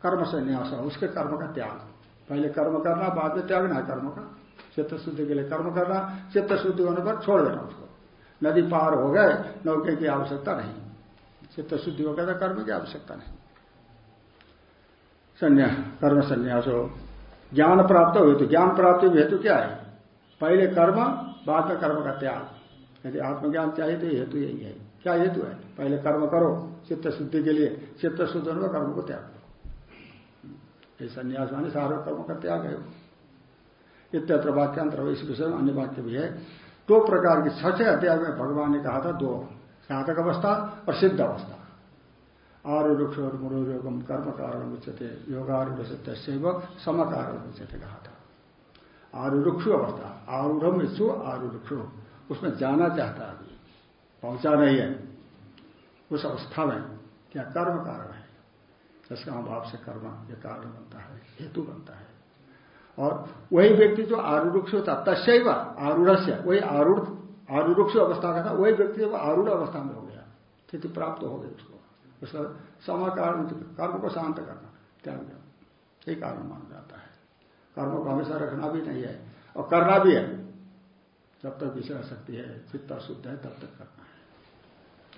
कर्म से न्यास उसके कर्म का त्याग। पहले कर्म करना, बाद में त्यागना है कर्म का। चित्त शुद्धि के लिए कर्म करना, चित्त शुद्धि होने पर छोड़ देना उसको। नदी पार हो गए, नौके की आवश्यकता नहीं। चित्त शुद्धि हो गया कर्म की आवश्यकता नहीं। संन्यास, कर्म संन्यास हो। ज्ञान प्राप्त हो तो ज्ञान प्राप्ति हेतु क्या है? पहले कर्म, बाद में कर्म का त्याग। यदि आत्मज्ञान चाहिए तो हेतु यही है। क्या हेतु है? पहले कर्म करो, चित्त शुद्धि के लिए। चित्त शुद्ध होने कर्म को त्याग करो ये संन्यास माने सारे कर्म का त्याग है इत्यत्र वाक्यांतर इस विषय में अन्य वाक्य भी है। दो प्रकार की छठे अध्याय में भगवान ने कहा था दो। साधक अवस्था और सिद्ध अवस्था। आरूढ़ मुरोगम कर्म कारण उच्चते योगारूढ़ से तस्व सम कारण उच्चते कहा था। आरूढ़ अवस्था आरूढ़ इच्छु आरूढ़ उसमें जाना चाहता अभी पहुँचा नहीं है। उस अवस्था में क्या कर्म कारण है? जिसका अभाव से कर्म यह कारण बनता है, हेतु बनता है। और वही व्यक्ति जो आरूढ़ होता तस्व आरूढ़ वही आरूढ़ आरूढ़ अवस्था का था, वही व्यक्ति जब आरूढ़ अवस्था में हो गया, स्थिति प्राप्त हो गई उसको। उसका समाकारण कर्म को शांत करना, त्याग यही कारण माना जाता है। कर्म को हमेशा रखना भी नहीं है और करना भी है। जब तक विषय शक्ति है, चित्ता शुद्ध है, तब तक करना है।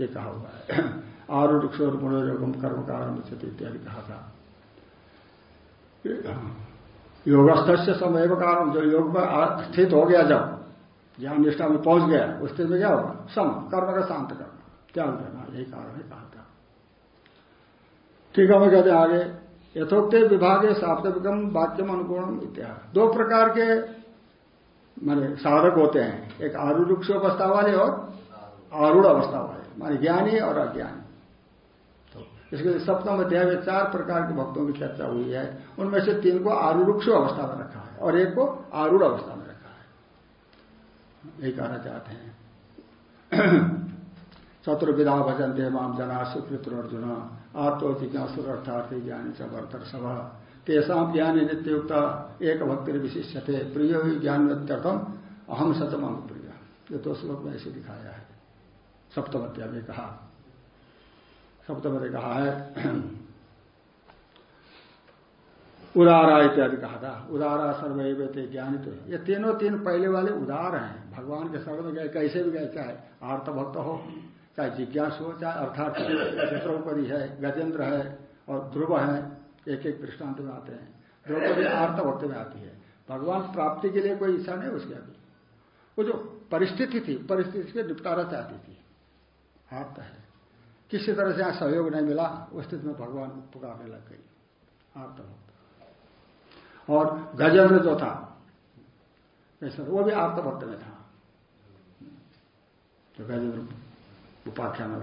ये कहा हुआ है। [clears throat] आरूढ़ और मनोयोगम कर्म कारण इत्यादि कहा था। योगस्थ से समय कारण। जो योग में स्थित हो गया जब ज्ञान निष्ठा में पहुँच गया, उस स्थिति में क्या होगा? सम कर्म का शांत करना, त्याग करना यही कारण है कहा। ठीक है कहते आगे, यथोक्त विभाग विभागे साप्तविकम वाक्यम अनुकूलम इत्यादि दो प्रकार के, माने साधक होते हैं। एक आरूढ़ अवस्था वाले और आरूढ़ अवस्था वाले, माने ज्ञानी और अज्ञानी। तो इसके सप्तम अध्याय में चार प्रकार के भक्तों की चर्चा हुई है। उनमें से तीन को आरूढ़ अवस्था में रखा है और एक को आरूढ़ अवस्था में रखा है। यही कहना चाहते हैं। [clears throat] चतुर्विधा भजन दे माम जना सुकृत अर्जुन। आत्तो जिज्ञासुर अर्थार्थी ज्ञानी च सभा तेषा ज्ञान नित्युक्त एक भक्ति विशिष्य थे प्रिय ज्ञान नित्यर्थम अहम सतम प्रिय। ये तो श्लोक में ऐसे दिखाया है। सप्तमत्या में कहा सप्तमत्या कहा है। उदारा इत्यादि कहा था। उदारा सर्वैव थे ज्ञानी तो ये तीनों तीन पहले वाले उदार हैं। भगवान के शरण में गए, कैसे भी गए, चाहे आर्त भक्त हो चाहे जिज्ञास हो चाहे अर्थात द्रौपदी है, गजेंद्र है और ध्रुव है एक एक दृष्टांत में आते हैं। द्रौपदी आर्त भक्त में आती है। भगवान प्राप्ति के लिए कोई इच्छा नहीं उसके अभी वो जो परिस्थिति थी, परिस्थिति से निपटारा चाहती थी। आर्त है। किसी तरह से यहाँ सहयोग नहीं मिला, उस स्थिति में भगवान पुकारने लग गई। आर्त भक्त और गजेंद्र जो था वो भी आर्तभक्त में था। तो गजेंद्र उपाख्यान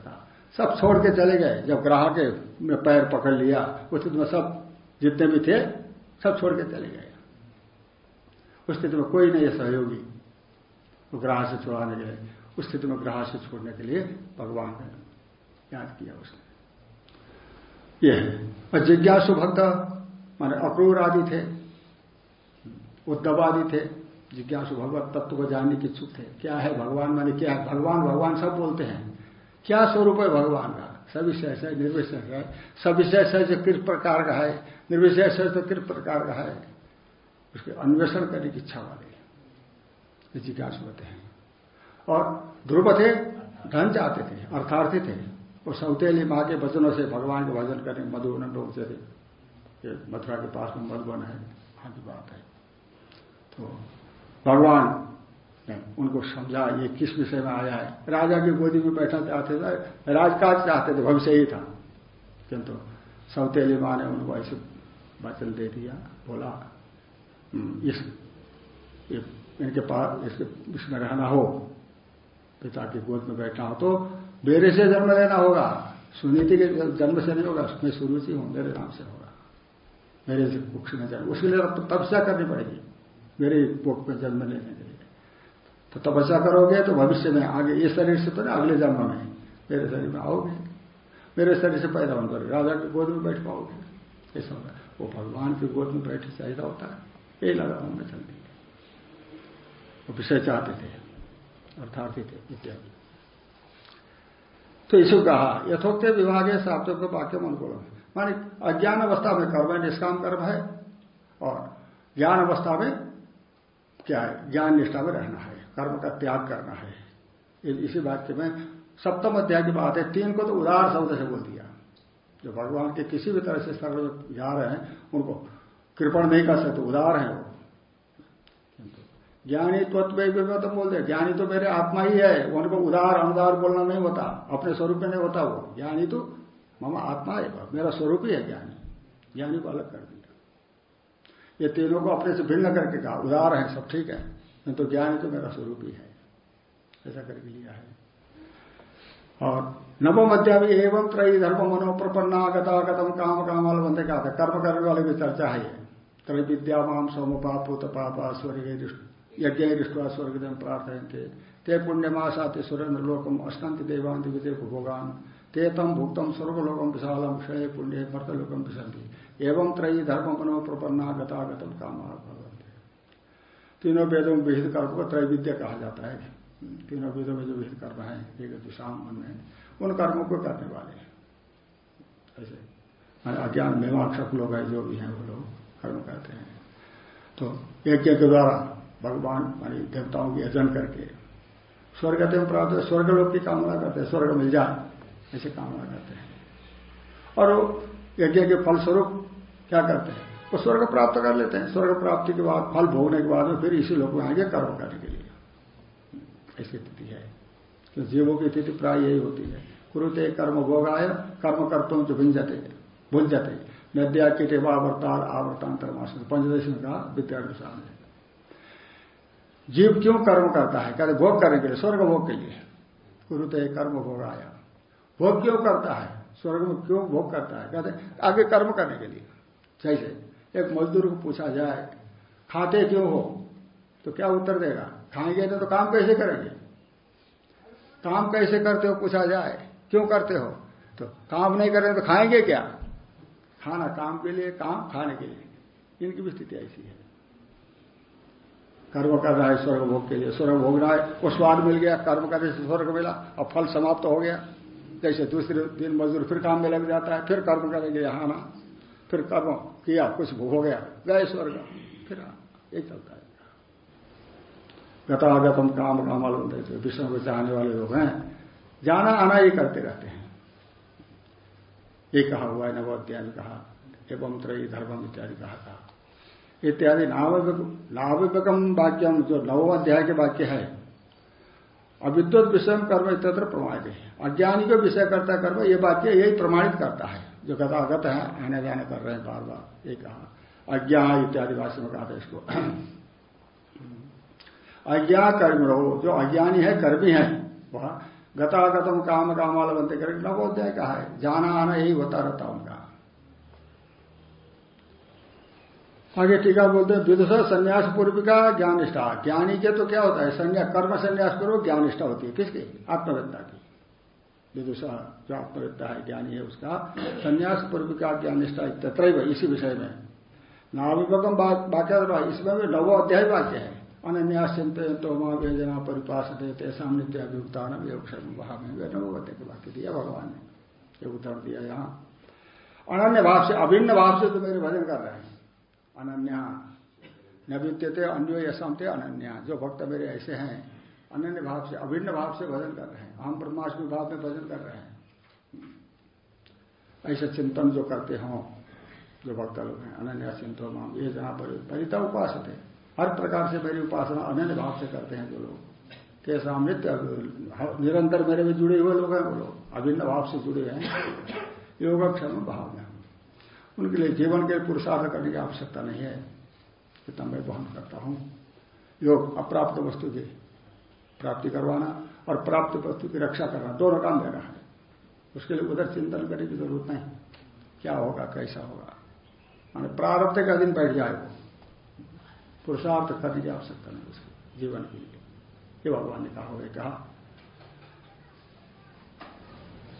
था। सब छोड़ के चले गए। जब ग्राहक में पैर पकड़ लिया, उस स्थिति में सब जितने भी थे, सब छोड़ के चले गए। उस स्थिति में कोई नहीं है सहयोगी। वो ग्राह से छुड़ाने के लिए, उस स्थिति में ग्राह से छोड़ने के लिए भगवान ने याद किया उसने। यह है। और जिज्ञासु भक्त, माने अक्रूर आदि थे, उद्धव आदि थे जिज्ञासु भगवत तत्व को जानने की इच्छुक थे। क्या है भगवान? माने क्या है? भगवान भगवान सब बोलते हैं। क्या स्वरूप है भगवान का? सविशेष है निर्विशेष है। सविशेष है जो किस प्रकार का है? निर्विशेष है तो किस प्रकार का है? उसके अन्वेषण करने की इच्छा वाले जिज्ञासु होते हैं। और ध्रुव थे धन चाहते थे, अर्थार्थी थे। वो सौतेली माँ के वचनों से भगवान के भजन करने मधुबन नंद थे। मथुरा के पास में मधुबन है। वहाँ की बात है। तो भगवान। ने उनको समझा ये किस विषय में आया है? राजा की गोदी में बैठना चाहते थे राजकाज चाहते थे भविष्य ही था। किंतु सौतेली माँ ने उनको ऐसे वचन दे दिया बोला हम्म, इस इनके पास इसके इसमें रहना हो पिता की गोद में बैठना हो तो मेरे से जन्म लेना होगा। सुनीति के जन्म से नहीं होगा मैं सुरुचि हूँ मेरे नाम से होगा। मेरे से कुछ में जन्म उसके लिए तपस्या करनी पड़ेगी। मेरे पुख में जन्म लेने के लिए। तो तपस्या करोगे तो भविष्य में आगे ये शरीर से तो ना अगले जन्म में मेरे शरीर में आओगे। मेरे शरीर से पैदा होने पर राजा की गोद में बैठ पाओगे। ऐसा होगा वो भगवान की गोद में बैठे चाहिए होता है। यही लगा उनमें चलने वो विषय चाहते थे अर्थार्थी थे इत्यादि तो इसे कहा, यथोक्त विभाग है सातों के वाक्य अनुकूल मानी अज्ञान अवस्था में कर्म है, निष्काम कर्म है, और ज्ञान अवस्था में क्या है? ज्ञान निष्ठा में रहना है, कर्म का त्याग करना है। इसी वाक्य में सप्तम अध्याय की बात है, तीन को तो उदार शब्द से बोल दिया। जो भगवान के किसी भी तरह से सर्व जा रहे हैं, उनको कृपण नहीं कर सकते, उदार है वो। ज्ञानी तत्व तो बोल दे। ज्ञानी तो मेरे आत्मा ही है, उनको उदार अनुदार बोलना नहीं होता, अपने स्वरूप में नहीं होता वो। ज्ञानी तो मामा आत्मा है, मेरा स्वरूप ही है ज्ञानी। ज्ञानी को अलग कर दिया। ये तीनों को अपने से भिन्न करके कहा, उदार है सब, ठीक है। नहीं तो ज्ञान तो मेरा स्वरूप ही है। ऐसा करके लिया है। और नवम अध्याय एवं त्रयी धर्म मनोप्रपन्ना गतागतम काम काम बंदे कहा था। कर्म करने वाले की चर्चा है त्रय विद्या, माम, सोम पापूत पापा स्वर्ग यज्ञ दृष्टवा स्वर्गदेव प्रार्थयते ते पुण्यमासाते सुरेंद्र लोकम अष्टांति देवांति विदे भोगान ते तम भुक्तम स्वर्गलोकम विशालम क्षय पुण्य मर्तलोकम विशंति एवं त्रयी धर्म मनो प्रपन्ना गतागतम काम तीनों वेदों में विहित कर्म को त्रय विद्या कहा जाता है। तीनों वेदों में जो विहित कर्म है, एक दिशा उनमें उन कर्मों को करने वाले ऐसे। अज्ञान मीमांसक लोग हैं, जो भी हैं, वो लोग कर्म करते हैं। तो यज्ञ के द्वारा भगवान, मानी देवताओं की अर्जन करके स्वर्ग देव प्राप्त स्वर्ग लोग की कामना करते हैं, स्वर्ग मिल जाए, ऐसे कामना करते हैं। और यज्ञ के फलस्वरूप क्या करते हैं? वो स्वर्ग प्राप्त कर लेते हैं। स्वर्ग प्राप्ति के बाद, फल भोगने के बाद में फिर इसी लोग में आएँगे कर्म करने के लिए। ऐसी स्थिति है। तो जीवों की स्थिति प्राय यही होती है। कुरुते कर्म भोगाय, कर्म करतों जो भिंजते भूल जाते नद्या किटेवा आवर्तार आवर्तांतर मास पंचदश कहा विद्यानुसार ने जीव क्यों कर्म करता है? कहते भोग करने के लिए, स्वर्ग भोग के लिए। कुरुते कर्म भोग आया भोग क्यों करता है? स्वर्ग में क्यों भोग करता है? कहते आगे कर्म करने के लिए। जैसे एक मजदूर को पूछा जाए खाते क्यों हो? तो क्या उत्तर देगा? खाएँगे तो, तो काम कैसे करेंगे? काम कैसे करते हो? पूछा जाए। क्यों करते हो? तो काम नहीं करेंगे तो खाएँगे क्या? खाना काम के लिए काम खाने के लिए। इनकी भी स्थिति ऐसी है। कर्म कर रहा है स्वर्ग भोग के लिए। स्वर्ग भोग रहा है वो स्वाद मिल गया कर्म करने से स्वर्ग मिला और फल समाप्त हो गया। जैसे दूसरे दिन मजदूर फिर काम में लग जाता है फिर कर्म करेंगे यहाँ ना। फिर कर्म किया? कुछ हो गया। गए स्वर्ग। फिर यही चलता है। गतागतम काम कामल होते थे विष्णु को चाहने वाले लोग हैं। जाना आना ये करते रहते हैं। ये कहा हुआ है नवोध्याय में कहा, एवं त्रयी धर्मम इत्यादि कहा था। इत्यादि नाविकम वाक्यम, जो नवोध्याय के वाक्य है। अविद्युत विषय कर्म इतर प्रमाणित है। अज्ञानी को विषय करता कर्म, ये वाक्य यही प्रमाणित करता है। जो गतागत है, आने जाने कर रहे हैं बार बार ये कहा। अज्ञा इत्यादि भाषा में कहा था इसको। अज्ञा कर्म रहो, जो अज्ञानी है, कर्मी है, वह गतागतम काम काम वाला बनते करेंगे नवोदय कहा है। जाना आना यही होता रहता उनका आगे टीका बोलते हैं, विदुष संन्यास पूर्विका ज्ञान निष्ठा ज्ञानी के तो क्या होता है? संन्यास कर्म संन्यास पूर्व ज्ञान निष्ठा होती है। किसकी? आत्मवेत्ता की। विदुष जो आत्मवेत्ता है ज्ञानी है उसका। संन्यास पूर्विका ज्ञान निष्ठा तत्र इसी विषय में। नाविभगम वाक्य इसमें भी नवो अध्याय वाक्य है। अनन्या चिंतन तो वेदना परिपास तेसाम नित्य अभियुक्तान भाव में नवोगत्य के वाक्य दिया भगवान ने। ये उदाहरण दिया यहाँ। अनन्य भाव से अभिन्न भाव से तो मेरे भजन कर रहे हैं। अनन्या। नवित्य थे अन्यो यशम थे अनन्या। जो भक्त मेरे ऐसे हैं अनन्य भाव से, अभिन्न भाव से भजन कर रहे हैं। हम ब्रह्माष्टमी भाव में भजन कर रहे हैं। ऐसे चिंतन जो करते हों, जो भक्त लोग हैं, अनन्या चिंतो माम, ये जहाँ पर परिता उपास थे हर प्रकार से मेरी उपासना अनन्य भाव से करते हैं जो लोग। कैसा नृत्य निरंतर मेरे में जुड़े हुए लोग हैं वो लोग। अभिन्न भाव से जुड़े हैं। योगक्षम भाव में उनके लिए जीवन के पुरुषार्थ करने की आवश्यकता नहीं है। इतना मैं वहन करता हूँ। योग अप्राप्त वस्तु की प्राप्ति करवाना और प्राप्त वस्तु की रक्षा करना, दोनों काम देना है। उसके लिए उधर चिंतन करने की ज़रूरत नहीं। क्या होगा, कैसा होगा? माने प्रारब्ध का दिन बैठ जाए वो। पुरुषार्थ करने की आवश्यकता नहीं उसके, जीवन के लिए। ये भगवान ने कहा कहा।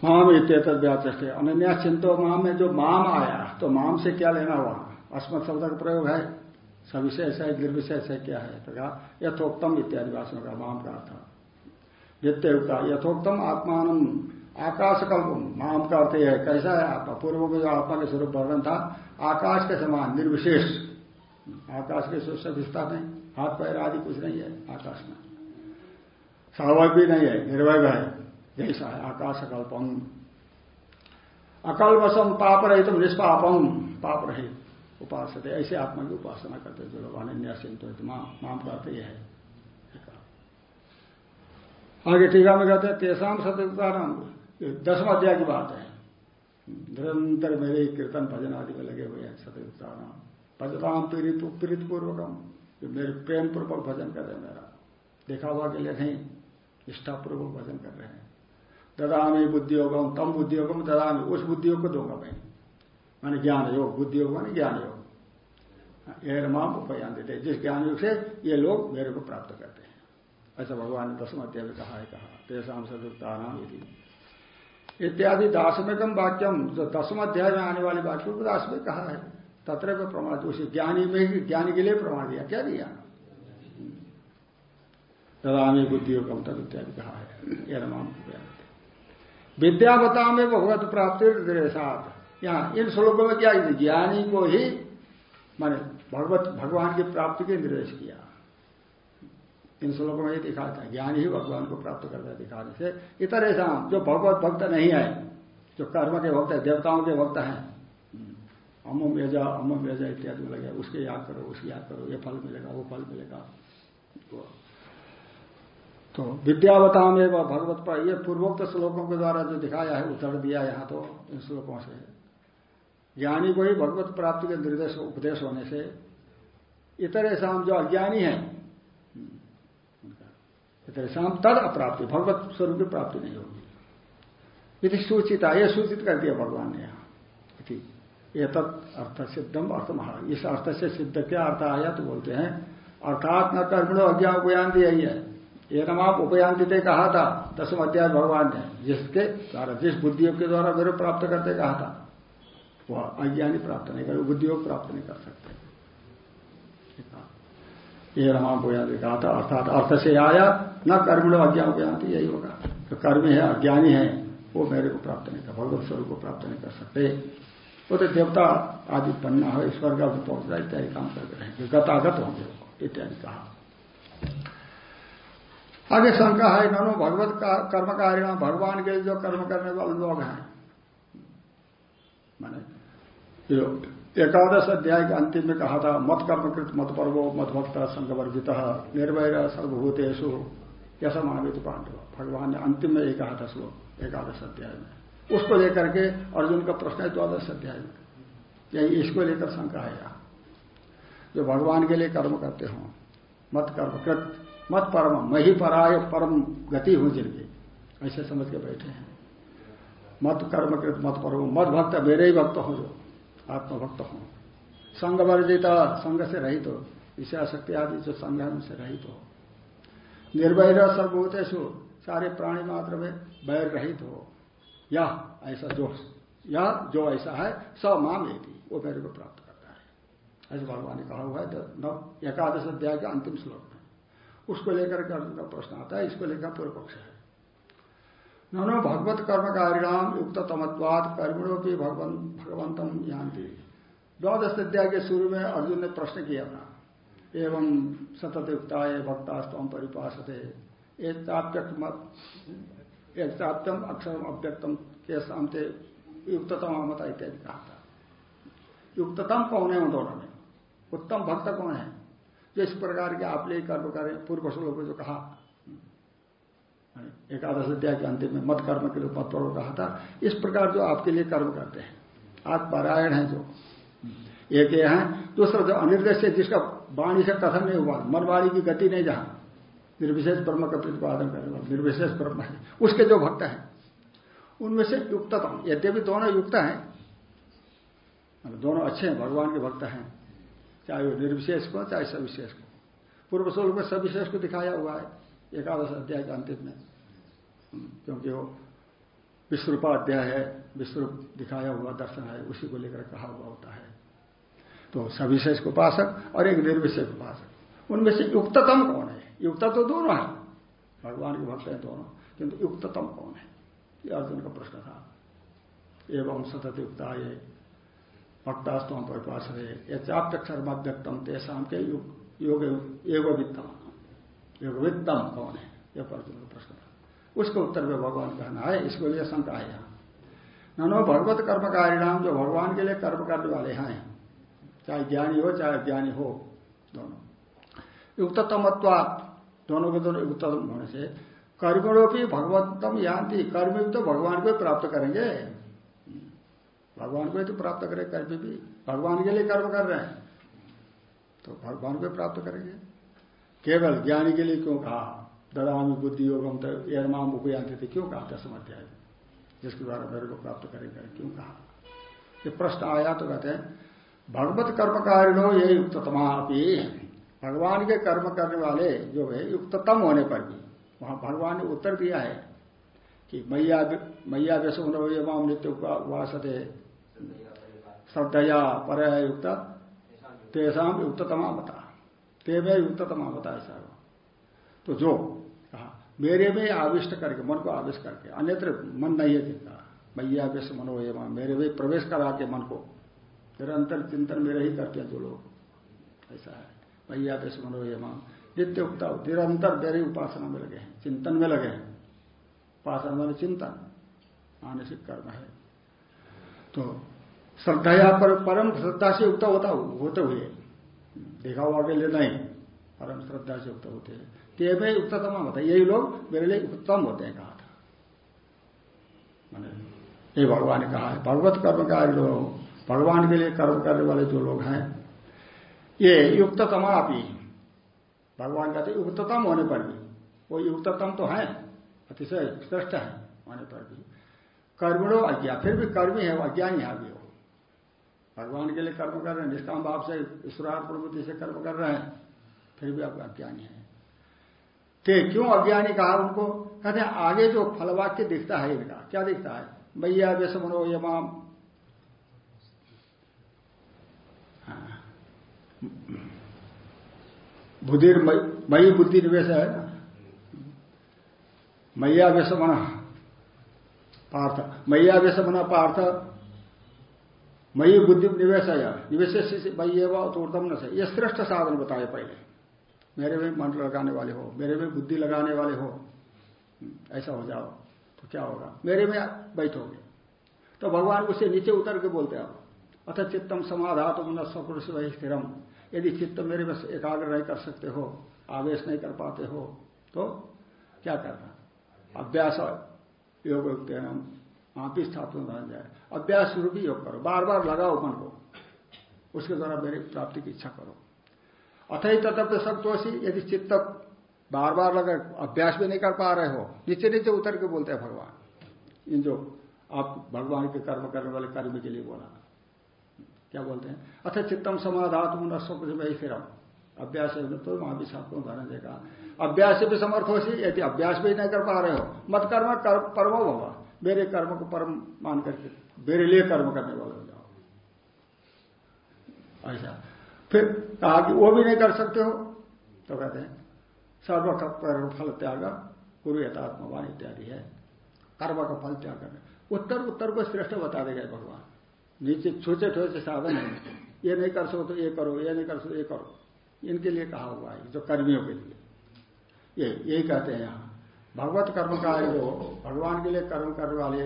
माम इत्यत व्याचे अनन्या चिंतो माम में जो माम आया तो माम से क्या लेना हुआ? अस्मत शब्द का प्रयोग है। सविशेष है निर्विशेष है क्या है? तो कहा, यथोक्तम इत्यादि भाषण का माम नित्य का यथोक्तम आत्मान आकाश कल्पम माम का अर्थ है, कैसा है? आत्मा पूर्व में जो आत्मा के स्वरूप वर्णन था, आकाश के समान, निर्विशेष। आकाश के स्वच्छ दिखता नहीं, हाथ पैर आदि कुछ नहीं है आकाश में। स्वाभाव भी नहीं है, निर्वय है जैसा है आकाश अकल्पम अकल्पसम पाप रहित निष्पापम पाप रहित उपास ऐसे आत्मा की उपासना करते जो लोग अनन्या सिंह माम करते यह है। आगे टीका में कहते हैं, तेसाम सत्यताराम दसवा अध्याय की बात है। निरंतर मेरे कीर्तन भजन आदि में लगे हुए हैं सत्यताराम भजताम पीड़ित पीड़ित पूर्वकम मेरे प्रेम पूर्वक भजन कर रहे हैं मेरा। देखा हुआ के लिए नहीं निष्ठापूर्वक भजन कर रहे हैं। ददामी बुद्धियोगम, तम बुद्धियोगम ददामी। उस बुद्धियोग को दूँगा मैं। मानी ज्ञान योग बुद्धि योग मानी ज्ञान योग। यह रमाम उपयान देते जिस ज्ञान योग से ये लोग मेरे को प्राप्त करते हैं। ऐसा भगवान ने दसम अध्याय में कहा है, कहा, तेसाम सदुक्ता नाम यदि इत्यादि दासमेकम वाक्यम, जो दसम अध्याय में आने वाली वाक्यों को दास में कहा है तत्र को प्रमाण उसे ज्ञानी में ही, ज्ञानी के लिए प्रमाण दिया, क्या दिया? ददामी बुद्धियों कम तक इत्यादि कहा है यह नाम विद्या बता में भगवत प्राप्ति साथ यहाँ इन श्लोकों में क्या ज्ञानी को ही, माने भगवत, भगवान की प्राप्ति के निर्देश किया। इन श्लोकों में ये दिखाता है ज्ञान ही भगवान को प्राप्त करता है दिखाने से इतर ऐसा जो भगवत भक्त नहीं है, जो कर्म के भक्त है, देवताओं के भक्त हैं अमम यजा अमम यजा इत्यादि लगे उसके याद करो, उसकी याद करो, ये फल मिलेगा, वो फल मिलेगा। तो विद्यावताम एवं भगवत पर ये पूर्वोक्त श्लोकों के द्वारा जो दिखाया है उतर दिया यहाँ तो इन श्लोकों से। ज्ञानी को ही भगवत प्राप्ति के निर्देश, उपदेश होने से इतर शाम जो अज्ञानी है, इतर शाम तद अप्राप्ति, भगवत स्वरूप की प्राप्ति नहीं होगी। यदि सूचित है यह सूचित कर दिया भगवान ने यहाँ। ये तत् अर्थ सिद्धम अर्थ महा इस अर्थ से सिद्ध क्या अर्थ आया तो बोलते हैं, अर्थात न कर्मणो अज्ञा उपयांति यही है। ये नम आप उपयान उपयांति कहा था, दसम अध्याय भगवान ने, जिसके द्वारा, जिस बुद्धियों के द्वारा मेरे प्राप्त करते कहा था। वह अज्ञानी प्राप्त नहीं कर बुद्धियोग प्राप्त नहीं कर सकते। ये रमा बोया कहा था, अर्थात अर्थ से आया, न कर्मिणो अज्ञान ज्ञाती यही होगा। तो कर्मी है, अज्ञानी है, वो मेरे को प्राप्त नहीं कर, भगवत स्वरूप को प्राप्त नहीं कर सकते। वो तो देवता आदि बनना है ईश्वर का पहुँचना इत्यादि काम करते रहेंगे गतागत होंगे इत्यादि कहा। आगे शंका है, ननो भगवत का कर्मकारिणा, भगवान के जो कर्म करने वाले लोग हैं, माने एकादश अध्याय के अंतिम में कहा था, मत कर्मकृत मत पर्वो, मत भक्त संघवर्जित निर्भय सर्वभूतेशु यशा महावित पांडव। भगवान ने अंतिम में एक कहा था श्लोक एकादश अध्याय में। उसको लेकर के अर्जुन का प्रश्न है द्वादश अध्याय में। यही इसको लेकर शंका है यहाँ। जो भगवान के लिए कर्म करते हो, मत कर्मकृत मत परम मैं ही पराय परम गति हूँ जिनकी। ऐसे समझ के बैठे हैं। मत कर्मकृत मत परम मत भक्त, मेरे ही भक्त हो जो। आत्मभक्त हो। संघ वर्जित संघ से रहित हो। ईशा शक्ति आदि जो संघ है उनसे रहित हो। निर्भय सर्वभूतेशु सारे प्राणी मात्र में बैर रहित हो। या ऐसा जो, या जो ऐसा है, स माम यदि वो मेरे को प्राप्त करता है। ऐसे भगवान ने कहा हुआ है एकादश अध्याय के अंतिम श्लोक में। उसको लेकर अर्जुन का प्रश्न आता है, इसको लेकर पूर्व पक्ष है। नो भगवत कर्मकारिणाम युक्त तमत्वाद कर्मिणों की भगवंतम जानती द्वादश अध्याय के शुरू में अर्जुन ने प्रश्न किया था। एवं सतत युक्ता है भक्तास्तम परिपाशते एक चाप्यम अक्षरम अव्यक्तम के सामते युक्ततम अमता इत्यादि कहा था। युक्ततम कौन है दोनों में? उत्तम भक्त कौन है? जो इस प्रकार के आप ले कर्म करें, पूर्व श्लोक में जो कहा एकादश अध्याय के अंतिम में मत कर्म के लिए मत पर्व कहा था। इस प्रकार जो आपके लिए कर्म करते हैं आप पारायण है जो। एक ये है, दूसरा जो अनिर्देश जिसका वाणी से कथन नहीं हुआ, मनवाणी की गति नहीं जहाँ। निर्विशेष ब्रह्म का प्रतिपादन करने वाला, निर्विशेष ब्रह्म है। उसके जो भक्त हैं, उनमें से युक्ततम, यद्यपि दोनों युक्त हैं दोनों अच्छे हैं, भगवान के भक्त हैं, चाहे वो निर्विशेष को, चाहे सविशेष को। पूर्व श्लोक में सविशेष को दिखाया हुआ है। एकादश अध्याय के अंतिम में क्योंकि वो विश्वरूपा अध्याय है, विश्वरूप दिखाया हुआ दर्शन है, उसी को लेकर कहा हुआ होता है। तो सविशेष उपासक और एक निर्विशेष उपासक। उनमें से युक्ततम कौन है? युक्त तो दोनों है। भगवान के भक्त हैं दोनों, किंतु युक्ततम कौन है? ये अर्जुन का प्रश्न था। एवं सतत युक्ता ये भक्तास्तम परिपास है चाप्यक्षर व्यक्तम तेसाम के योग एगोवित्तम योगवित्तम कौन है यह अर्जुन का प्रश्न था। उसके उत्तर में भगवान कहना है, इसको लिए शंका है यहाँ। ननो भगवत कर्मकारी नाम जो भगवान के लिए कर्म करने वाले हैं, चाहे ज्ञानी हो, चाहे ज्ञानी हो, दोनों। युक्ततमत्वा दोनों के दोनों युक्ततम होने से कर्मिणों भगवतम यान्ति कर्मी तो भगवान को प्राप्त करेंगे। भगवान को तो प्राप्त करे कर्म भी। भगवान के लिए कर्म कर रहे हैं। तो भगवान को प्राप्त करेंगे। केवल ज्ञानी के लिए क्यों कहा? ददामी बुद्धि योगम यमाम उपयांति थे क्यों कहा? दसम अध्याय जिसके द्वारा मेरे को प्राप्त करेंगे क्यों कहा? ये प्रश्न आया तो कहते हैं भगवत कर्मकारिणो ये युक्ततमा भगवान के कर्म करने वाले जो है युक्ततम होने पर भी वहाँ भगवान ने उत्तर दिया है कि मैया मैया व्यसो माम नित्य उपासते। श्रद्धया पर युक्त तेसाम युक्ततमा बता ते में युक्ततमा बता ऐसा तो जो कहा, मेरे में आविष्ट करके, मन को आविष्ट करके, अन्यत्र मन नहीं है जिनका। मैया व्यस मनो एवं मेरे में प्रवेश करा के मन को। निरंतर चिंतन मेरे ही करते हैं जो लोग। ऐसा है। मैया व्यस मनो एवं नित्य उक्ता, निरंतर मेरे उपासना में लगे हैं, चिंतन में लगे हैं। उपासना मान चिंतन, मानसिक कर्म है। तो श्रद्धा पर, परम श्रद्धा से युक्त होता, होते हुए देखा हुआ के लिए नहीं। परम श्रद्धा से युक्त होते हैं। ते में युक्ततम होता है। यही लोग मेरे लिए उत्तम होते हैं कहा था। मैंने, ये भगवान ने कहा है, भगवत कर्मकारी लोग, भगवान के लिए कर्म करने वाले जो लोग हैं, ये युक्ततमा भी। भगवान कहते युक्ततम होने पर भी। वो युक्ततम तो है, अतिशय श्रेष्ठ है होने पर भी। कर्मिणो अज्ञा, फिर भी कर्मी है, वो अज्ञानी है भी हो भगवान के लिए कर्म कर रहे हैं निष्काम भाव से ईश्वरार प्रवृत्ति से कर्म कर रहे हैं, फिर भी आप अज्ञानी है। ते क्यों अज्ञानी कहा उनको? कहते हैं, आगे जो फलवाक्य दिखता है इनका क्या दिखता है? मैया व्यसमनो यमाम हाँ। बुद्धि मई बुद्धि निवेश है मैया व्यसमन पार्थ। मैया व्यसमन पार्थ मई बुद्धि निवेश निवेश मई तो उत्तम न से। यह श्रेष्ठ साधन बताए पहले। मेरे में मन लगाने वाले हो, मेरे में बुद्धि लगाने वाले हो, ऐसा हो जाओ तो क्या होगा? मेरे में बैठोगे। तो भगवान उसे नीचे उतर के बोलते हैं, अथ चित्तम समाधा तुम न सपुरुष वही स्थिरम। यदि चित्त मेरे में एकाग्र नहीं कर सकते हो, आवेश नहीं कर पाते हो तो क्या करना? अभ्यास योग आप ही स्थापन बन जाए। अभ्यास रूपी योग करो। बार बार लगाओ मन को। उसके द्वारा मेरी प्राप्ति की इच्छा करो। अथ ही तत्व सप्तोषी यदि चित्त बार बार लगा अभ्यास भी नहीं कर पा रहे हो नीचे नीचे उतर के बोलते हैं भगवान। इन जो आप भगवान के कर्म करने वाले कर्म के लिए बोला। क्या बोलते हैं? अथ चित्तम समाधात न स्वप्न फिर अभ्यास तो वहाँ भी सात उदाहरण देगा। अभ्यास भी समर्थ हो सी यदि अभ्यास भी नहीं कर पा रहे हो मत कर्म कर, परमो होगा मेरे कर्म को परम मान करके, मेरे लिए कर्म करने वाले हो जाओ। ऐसा। फिर कहा कि वो भी नहीं कर सकते हो तो कहते हैं सर्व कर्म फल त्याग, गुरु यथात्मवान इत्यादि है। कर्म का फल त्याग करने। उत्तर उत्तर को श्रेष्ठ बता देगा भगवान। नीचे छोटे छोटे साधन है। ये नहीं कर सको तो ये करो, ये नहीं कर सको ये करो। इनके लिए कहा हुआ है, जो कर्मियों के लिए। ये, यही कहते हैं यहाँ। भगवत कर्म का जो भगवान के लिए कर्म करने वाले,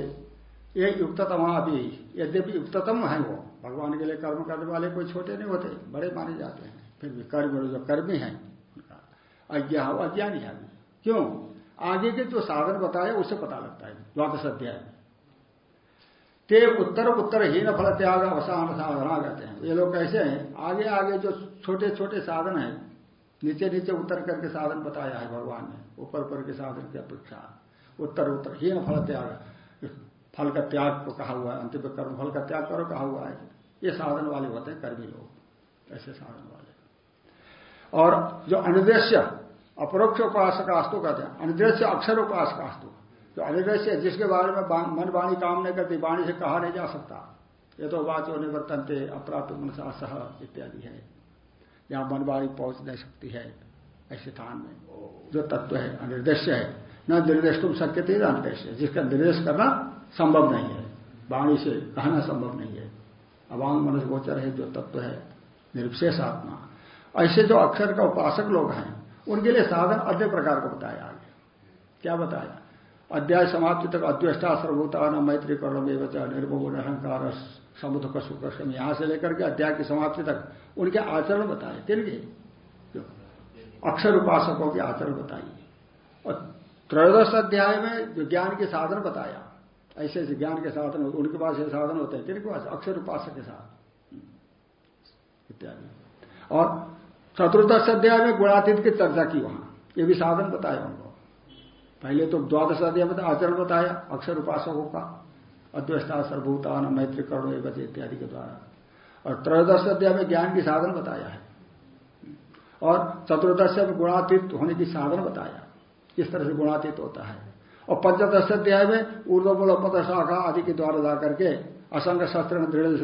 ये युक्ततम अभी, यद्यपि युक्ततम है वो, भगवान के लिए कर्म करने वाले कोई छोटे नहीं होते, बड़े माने जाते हैं। फिर भी कर्म जो कर्मी है, उनका अज्ञा हो, अज्ञानी है अभी क्यों? आगे के जो साधन बताए उससे पता लगता है, द्वादश अध्याय ते उत्तर, उत्तरहीन फल त्याग अवसान साधना कहते हैं। ये लोग कैसे हैं? आगे आगे जो छोटे छोटे साधन है नीचे नीचे उत्तर करके साधन बताया है भगवान ने, ऊपर ऊपर के साधन की अपेक्षा। उत्तर उत्तरहीन फल त्याग, फल का त्याग को कहा हुआ है, अंतिम कर्म फल का त्याग करो, कहा हुआ है। ये साधन वाले होते हैं कर्मी लोग, ऐसे साधन वाले। और जो अनुदेश्य अपरोक्ष उपासकास्तु कहते हैं अनुदेश्य अक्षर उपासकास्तु। जो अनिर्वैश्य जिसके बारे में मन वाणी काम नहीं करती, वाणी से कहा नहीं जा सकता। ये तो वाचो निवर्तनते अप्राप्त मनसा सह, इत्यादि है। जहाँ मन वाणी पहुँच नहीं सकती है ऐसे स्थान में। जो तत्व है अनिर्देश्य है। न निर्देश तुम शक्य थे अनिर्देश जिसका निर्देश करना संभव नहीं है। वाणी से कहना संभव नहीं है। अवांग मनुष्य गोचर है जो तत्व है निर्विशेष आत्मा। ऐसे जो अक्षर का उपासक लोग हैं उनके लिए साधन अन्य प्रकार का बताया आगे। क्या बताया? अध्याय समाप्ति तक अद्वेष्टा सर्वभूता न मैत्री कर्ण निर्भो अहंकार समुद्र का सुख यहाँ से लेकर के अध्याय की समाप्ति तक उनके आचरण बताए तिनके अक्षर उपासकों के आचरण बताइए। और त्रयोदश अध्याय में जो ज्ञान के साधन बताया, ऐसे ऐसे ज्ञान के साधन उनके पास ये साधन होते हैं किनके पास अक्षर उपासक के साथ। इत्यादि। और चतुर्दश अध्याय में गुणातीत की चर्चा की वहाँ, ये भी साधन बताया उनको। पहले तो द्वादश अध्याय में आचरण बताया, अक्षर उपासकों का अद्वैष्टा सर्वभूतान मैत्री करो एवं इत्यादि के द्वारा। और त्रयोदश अध्याय में ज्ञान की साधन बताया है। और चतुर्दश में गुणातीत होने की साधन बताया। किस तरह से गुणातीत होता है। और पंचदश अध्याय में ऊर्धमूल पद शाखा आदि के द्वारा ला करके असंग शस्त्र में दृढ़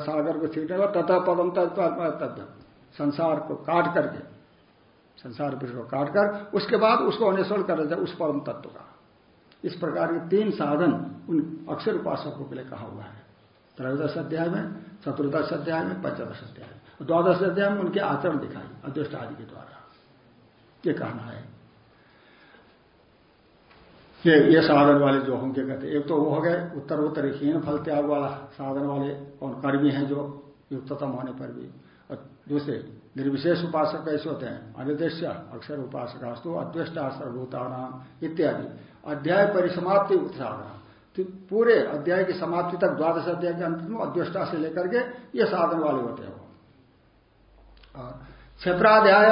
सागर को छीटने का तथा पदम तत्व संसार को काट करके, संसार विषय को काटकर उसके बाद उसको अन्वेषण कर जाए उस परम तत्व का। इस प्रकार के तीन साधन उन अक्षर उपासकों के लिए कहा हुआ है। त्रयोदश अध्याय में, चतुर्दश अध्याय में, पंचदश अध्याय में। द्वादश अध्याय में उनके आचरण दिखाई अदृष्ट आदि के द्वारा। ये कहना है। ये ये साधन वाले जो होंगे कहते एक तो वो हो गए उत्तर उत्तर हीन फल त्याग वाला साधन वाले और कर्मी हैं जो युक्ततम होने पर भी। और दूसरे, निर्विशेष उपासक कैसे होते हैं, अनिर्देश्य, अक्षर उपासकास्तु अद्वेष्टा सर्वभूतानाम इत्यादि। अध्याय परिसमाप्ति तो पूरे अध्याय की समाप्ति तक, द्वादश अध्याय के अंत में अद्वेष्टा से लेकर के ये साधन वाले होते हैं क्षेत्राध्याय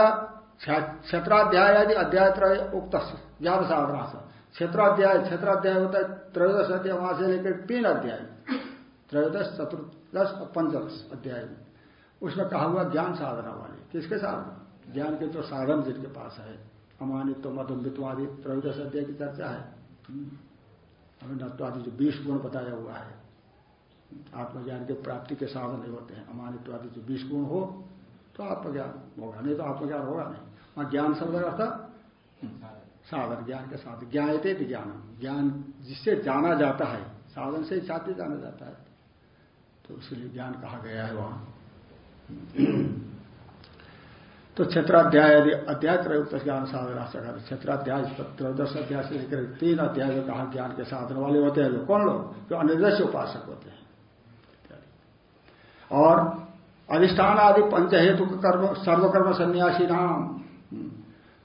क्षेत्राध्याय आदि अध्याय त्रय उक्त ज्ञान साधना से क्षेत्राध्याय क्षेत्राध्याय होता है, त्रयोदश अध्याय वहाँ से लेकर तीन अध्याय। त्रयोदश, चतुर्दश और पंचदश अध्याय। उसमें कहा हुआ ज्ञान साधना वाले। किसके साधना ज्ञान के जो साधन जिनके पास है, अमानित्व मधुमित्वादि त्रयोदश अध्याय की चर्चा है। अमिनत्वादि जो बीस गुण बताया हुआ है, आत्मज्ञान के प्राप्ति के साधन नहीं होते हैं। अमानित्वादि जो बीस गुण हो तो आत्मज्ञान होगा, नहीं तो आत्मज्ञान होगा नहीं। वहाँ ज्ञान शब्द अर्थ, साधन, ज्ञान के साथ। ज्ञाते भी ज्ञान ज्ञान जिससे जाना जाता है, साधन से साथ जाना जाता है। तो इसलिए ज्ञान कहा गया है वहाँ। तो क्षेत्राध्याय यदि अध्याय त्रयोदश ज्ञान साधना सका क्षेत्राध्याय त्रयोदश अध्याय से लेकर तीन अध्याय जो कहा ज्ञान के साधन वाले होते हैं, जो कौन लोग? जो अनिर्देश उपासक होते हैं। और अधिष्ठान आदि पंच हेतु कर्म, सर्वकर्म सन्यासी नाम,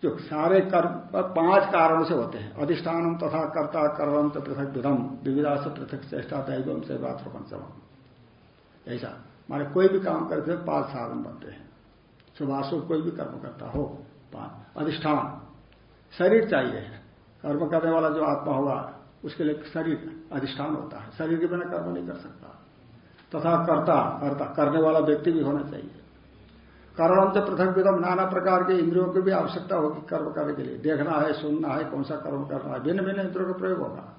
जो सारे कर्म, पाँच कारणों से होते हैं। अधिष्ठान तथा कर्ता कर्म तो पृथक विधम विविधा से पृथक चेष्टा दैवम से मात्र पंचम। ऐसा। माने कोई भी काम करते पाँच साधन बनते हैं। सुभाषु कोई भी कर्म करता हो, पान, अधिष्ठान, शरीर चाहिए कर्म करने वाला जो आत्मा होगा, उसके लिए शरीर अधिष्ठान होता है। शरीर के बिना कर्म नहीं कर सकता। तथा कर्ता कर्ता, करने वाला व्यक्ति भी होना चाहिए। कर्म से पृथक विधम नाना प्रकार के इंद्रियों की भी आवश्यकता होगी कर्म करने के लिए। देखना है, सुनना है, कौन सा कर्म करना है। भिन्न भिन्न इंद्रियों का प्रयोग होगा।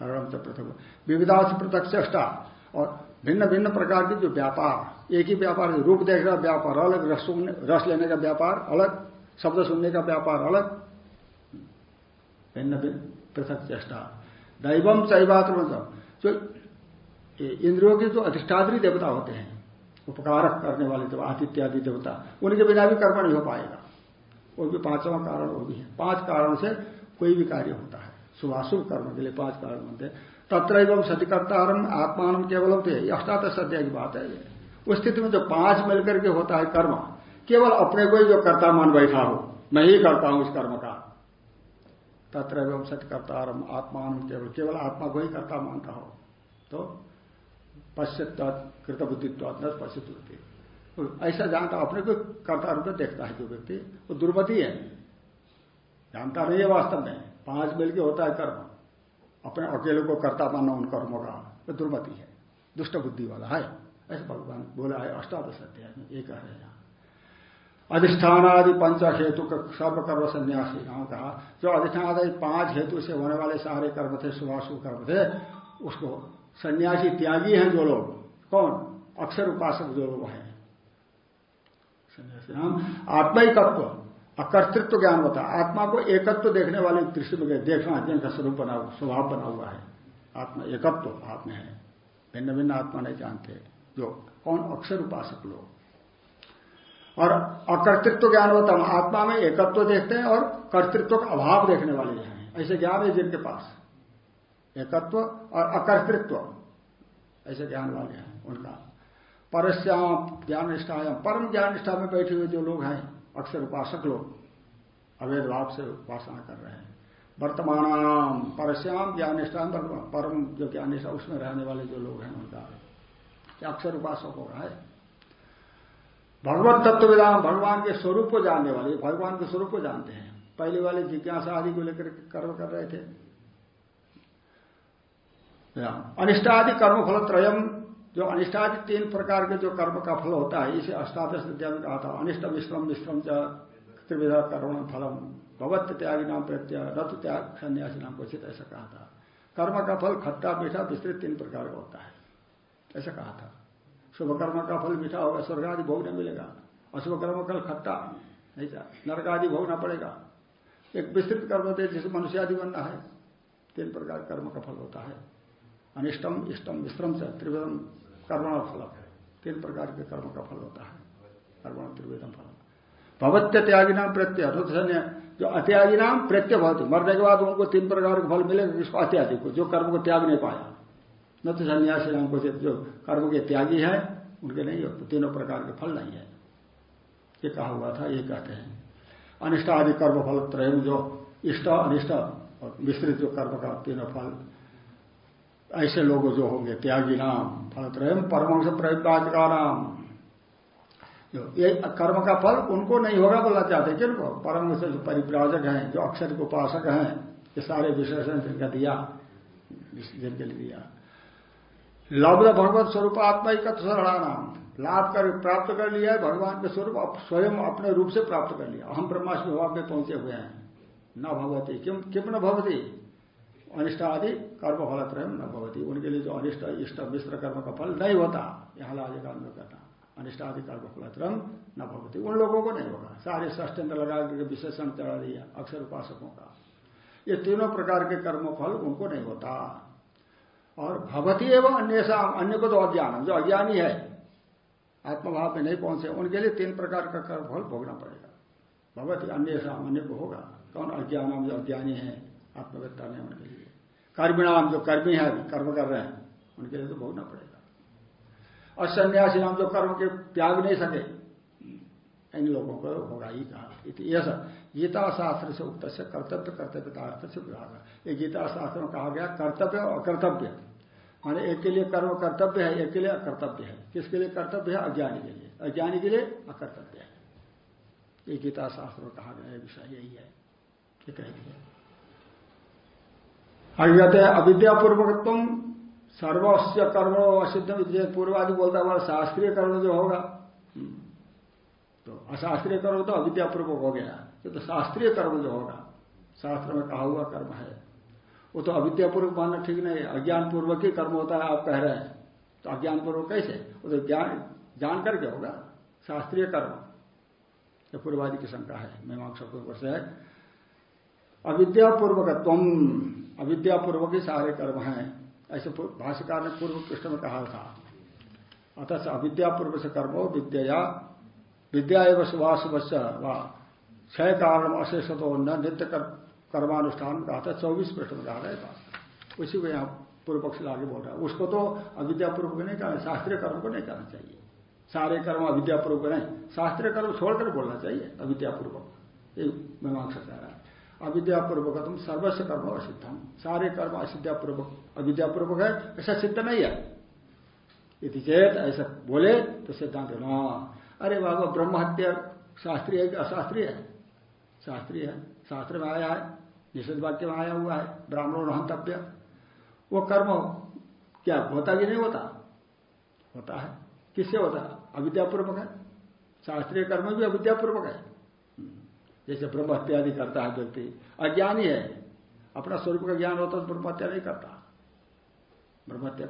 कर्म से पृथक विविधा से पृथक चेष्टा और भिन्न भिन्न प्रकार की जो व्यापार, एक ही व्यापार रूप देखने का व्यापार अलग, रस रस लेने का व्यापार अलग, शब्द सुनने का व्यापार अलग। भिन्न भिन्न पृथक चेष्टा। दैवम चैवात्र जो इंद्रियों के जो अधिष्ठात्री देवता होते हैं उपकारक करने वाले जो आदित्य आदि देवता, उनके बिना भी कर्म नहीं हो पाएगा। वो भी पांचवा कारण वो भी है। पाँच कारण से कोई भी कार्य होता है। शुभाशुभ कर्म के लिए पाँच कारण बनते हैं। तत्र एवं सतिकर्ता आत्मान केवल होते हैं अष्टादश सत्या की बात है उस स्थिति में जो पाँच मिलकर के होता है कर्म, केवल अपने को ही जो कर्ता मान बैठा हो, मैं ही करता हूँ उस कर्म का। तत्र एवं सत्यकर्ता आत्मान केवल केवल आत्मा को ही कर्ता मानता हो। तो पश्चित्व कृत बुद्धित्व न पश्चित ऐसा जानता, अपने को कर्ता रूप में देखता है जो व्यक्ति, वो दुर्मति है। जानता नहीं है वास्तव में, पाँच मिल के होता है कर्म। अपने अकेले को कर्ता मानना उन कर्मों का वो दुर्मति है। दुष्ट बुद्धि वाला है। ऐसा भगवान बोला है, अष्टादश अध्याय में ये कह रहे हैं। अधिष्ठान आदि पंच हेतु का सर्वकर्म संन्यासी नाम कहा। जो अधिष्ठान आदि पाँच हेतु से होने वाले सारे कर्म थे शुभाशु कर्म थे, उसको सन्यासी त्यागी हैं जो लोग। कौन? अक्षर उपासक जो लोग हैं। सन्यासी नाम आत्मिकत्व। अकर्तृत्व ज्ञान होता है। आत्मा को एकत्व देखने वाले दृष्टि में देखना जिनका स्वरूप बना हुआ स्वभाव बना हुआ है। आत्मा एकत्व आप में है। भिन्न भिन्न आत्मा नहीं जानते। जो कौन अक्षर उपासक लोग? और अकर्तृत्व ज्ञान होता है। आत्मा में एकत्व देखते हैं और कर्तृत्व का अभाव देखने वाले हैं। ऐसे ज्ञान है जिनके पास। एकत्व और अकर्तृत्व। ऐसे ज्ञान वाले हैं उनका। परस्याम ज्ञान निष्ठायाम परम ज्ञान निष्ठा में बैठे हुए जो लोग हैं अक्षर उपासक लोग अवैध भाव से उपासना कर रहे हैं। वर्तमान परश्याम ज्ञान निष्ठा परम जो ज्ञान निष्ठा उसमें रहने वाले जो लोग हैं उनका। क्या अक्षर उपासक हो रहा है? भगवत तत्व विधान भगवान के स्वरूप को जानने वाले, भगवान के स्वरूप को जानते हैं। पहले वाले जिज्ञासा आदि को लेकर कर्म कर रहे थे। अनिष्टादि कर्म फल त्रयम जो अनिष्टादि तीन प्रकार के जो कर्म का फल होता है, इसे अष्टादश विद्या में कहा था अनिष्ट मिश्रम मिश्रम च त्रिविधा कर्म फलम भगवत त्यागी नाम प्रत्यय रथ त्याग, सन्यासी नाम क्वचित, ऐसा कहा था। कर्म का फल खट्टा, मीठा, विस्तृत तीन प्रकार का होता है। ऐसा कहा था। शुभ कर्म का फल मीठा होगा, स्वर्ग आदि भोगने मिलेगा। अशुभ कर्म कल खट्टा, नहीं आदि भोगना पड़ेगा। एक विस्तृत कर्म होते जिसे मनुष्य आदि बनना है। तीन प्रकार कर्म का फल होता है। अनिष्टम, इष्टम विश्रम से त्रिवेदम कर्मण फल तीन प्रकार के कर्म का फल होता है। कर्मण, त्रिवेदम फल। भवत्य त्यागी नाम प्रत्यय जो अत्यागी नाम प्रत्यय भवती, मरने के बाद उनको तीन प्रकार का फल मिलेगा किसको अत्यादि को, जो कर्म को त्याग नहीं पाया। न तो सन्यासी नाम को जो कर्म के त्यागी है, उनके नहीं तीनों प्रकार के फल नहीं है। ये कहा हुआ था, ये कहते हैं। अनिष्ट आदि कर्म फल त्रय जो इष्ट, अनिष्ट और मिश्रित जो कर्म का तीनों फल ऐसे लोग जो होंगे, त्यागी नाम फलत्रयम परमंश प्रयुक्त का नाम ये कर्म का फल उनको नहीं होगा बोलना चाहते, किनको? परमंश जो परिप्राजक हैं, जो अक्षर के उपासक हैं, ये सारे विशेषण जिनका दिया जिनके लिए दिया। लब्ध भगवत स्वरूप आत्मा ही नाम लाभ कर प्राप्त कर लिया है, भगवान के स्वरूप स्वयं अपने रूप से प्राप्त कर लिया। हम ब्रह्माष्टमी भाव में पहुँचे हुए हैं। न भगवती क्यों किम न भगवती अनिष्ट आदि कर्म फल त्रय न भवती। उनके लिए जो अनिष्ट, इष्ट, मिश्र कर्म का फल नहीं होता, यहाँ लाजे का अन्य कहता अनिष्टादि कर्म फलत्रम न भवती। उन लोगों को नहीं होगा। सारे षष्टंत लगा करके विशेषण चढ़ा दिया, अक्षर उपासकों का। ये तीनों प्रकार के कर्म फल उनको नहीं होता। और भवती एवं अन्य अन्य को तो अज्ञान जो अज्ञानी है, आत्मभाव में नहीं पहुँचे, उनके लिए तीन प्रकार का कर्म फल भोगना पड़ेगा। भगवती अन्य अन्य को होगा। कौन अज्ञान जो अज्ञानी है आत्मवेत्ता में उनके लिए। कर्मिणाम जो कर्मी है, कर्म कर रहे हैं, उनके लिए तो भोगना पड़ेगा। और सन्यासी नाम जो कर्म के त्याग नहीं सके, इन लोगों को होगा ही कहा। गीता शास्त्र से उक्त से कर्तव्य कर्तव्य से विभाग ये गीता शास्त्र में कहा गया कर्तव्य और कर्तव्य। माने एक के लिए कर्म कर्तव्य है, एक के लिए अकर्तव्य है। किसके लिए कर्तव्य है? अज्ञानी के लिए। अज्ञानी के लिए अकर्तव्य है। ये गीता शास्त्र में कहा गया विषय यही है। ये कहेंगे। आगे कहते हैं अविद्यापूर्वक सर्वस्व कर्म असिद्ध पूर्वादि बोलता हुआ शास्त्रीय कर्म जो होगा हम्म, तो अशास्त्रीय कर्म तो अविद्यापूर्वक हो गया। ये तो शास्त्रीय कर्म जो होगा शास्त्र में कहा हुआ कर्म है। वो तो अविद्यापूर्वक मानना ठीक नहीं अज्ञान पूर्वक ही कर्म होता है आप कह रहे हैं। तो अज्ञान पूर्वक कैसे? वो तो ज्ञान जान करके होगा शास्त्रीय कर्म। ये पूर्वादि की शंका है मीमांसा पूर्व से। है अविद्यापूर्वक अविद्यापूर्वक ही सारे कर्म हैं, ऐसे भाष्यकार ने पूर्व पृष्ठ में कहा था। अतः अविद्या पूर्व से कर्मो विद्या विद्या एवं सुभाष क्षय कारण अशेष तो न नित्य कर्मानुष्ठान कहा था, चौबीस पृष्ठ में कहा गया था उसी को यहाँ पूर्व पक्ष आगे बोल रहा है। उसको तो अविद्यापूर्वक नहीं कहना शास्त्रीय कर्म को नहीं कहना चाहिए। सारे कर्म अविद्यापूर्वक नहीं, शास्त्रीय कर्म छोड़कर बोलना चाहिए, अविद्यापूर्वक। ये मीमांसा कह रहा है। अविद्यापूर्वक तुम सर्वस्व कर्म असिद्धम सारे कर्म असिद्यापूर्वक अविद्यापूर्वक है, ऐसा सिद्ध नहीं है। यदि चेत ऐसा बोले तो सिद्धांत न अरे बाबा ब्रह्म हत्या शास्त्रीय है कि अशास्त्रीय है? शास्त्रीय है। शास्त्र में आया है, निषेध वाक्य में आया हुआ है, ब्राह्मणों हंतव्य वो कर्म क्या, होता कि नहीं होता? होता है। किससे होता है? अविद्यापूर्वक है। शास्त्रीय कर्म भी अविद्यापूर्वक है। जैसे ब्रह्म हत्यादि करता है व्यक्ति। अज्ञानी है। अपना स्वरूप का ज्ञान होता तो ब्रह्म हत्या नहीं करता। ब्रह्म हत्या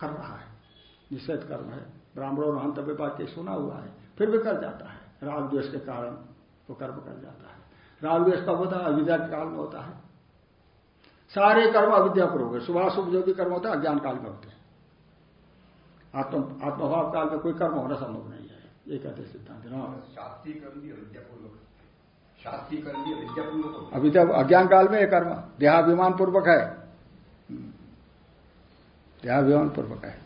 कर रहा है। निषेध कर्म है। ब्राह्मणों ने हंतव्य वाक्य सुना हुआ है। फिर भी कर जाता है। राग द्वेष के कारण वो कर्म कर जाता है। राग द्वेष कब होता है, अविद्या काल में होता है। सारे कर्म अविद्यापूर्वक है सुबह शुभ जो भी कर्म होता है, अज्ञान काल में होते हैं। आत्म, आत्मभाव काल में कोई कर्म होना संभव नहीं है। ये कहते सिद्धांत। शास्त्रीय कर्म भी अविद्यापूर्वक शास्त्रीय कर्म भी अज्ञान काल में ये कर्म, देहाभिमान पूर्वक है। देहाभिमान पूर्वक है।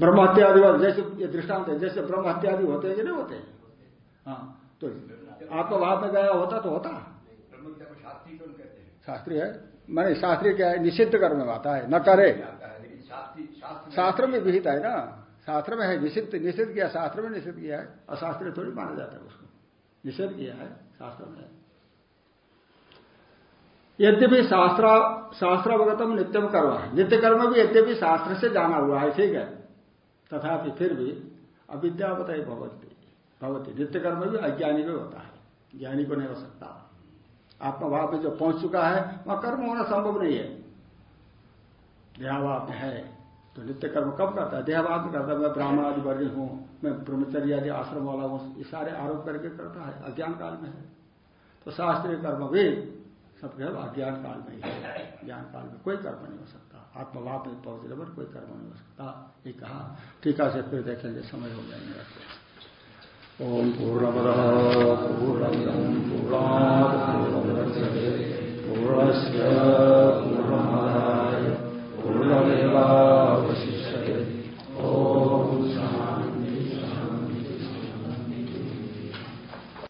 ब्रह्म हत्यादि जैसे ये दृष्टांत है, जैसे ब्रह्म हत्यादि होते हैं कि नहीं होते हाँ? तो आत्मभाव में गया होता तो होता। शास्त्रीय है? मैंने शास्त्रीय क्या है? निषिद्ध कर्म में आता है, न करे। शास्त्र में विहित है ना। शास्त्र में है, निषिद्ध निषिद्ध किया, शास्त्र में निषिद्ध किया है। अशास्त्रीय थोड़ी माना जाता है उसको। निषेध किया है शास्त्र में। यद्यपि शास्त्र, शास्त्रावगतम नित्यम कर्म है नित्य कर्म भी यद्यपि शास्त्र से जाना हुआ है, ठीक है। तथापि फिर भी अविद्यावत भगवती भगवती नित्य कर्म भी अज्ञानी भी होता है, ज्ञानी को नहीं हो सकता। आत्मभाव में जो पहुँच चुका है, वह कर्म होना संभव नहीं है। देहाभाव में है। तो नित्य कर्म कब करता है? देहाभाव में करता है, मैं ब्राह्मण आदि वर्ग हूँ, मैं ब्रह्मचर्य आदि आश्रम वाला हूँ, ये सारे आरोप करके करता है, अज्ञान काल में है। तो शास्त्रीय कर्म भी सब कह अज्ञान काल में ही है। ज्ञान काल में कोई कर्म नहीं हो सकता। आत्मभाव में पहुँचने पर कोई कर्म नहीं हो सकता। ये कहा टीका से फिर देखेंगे, समय हो जाएँगे ओम पूर्णमद पूर्णमिदम पूर्णस्य पूर्णमादाय पूर्णमेवा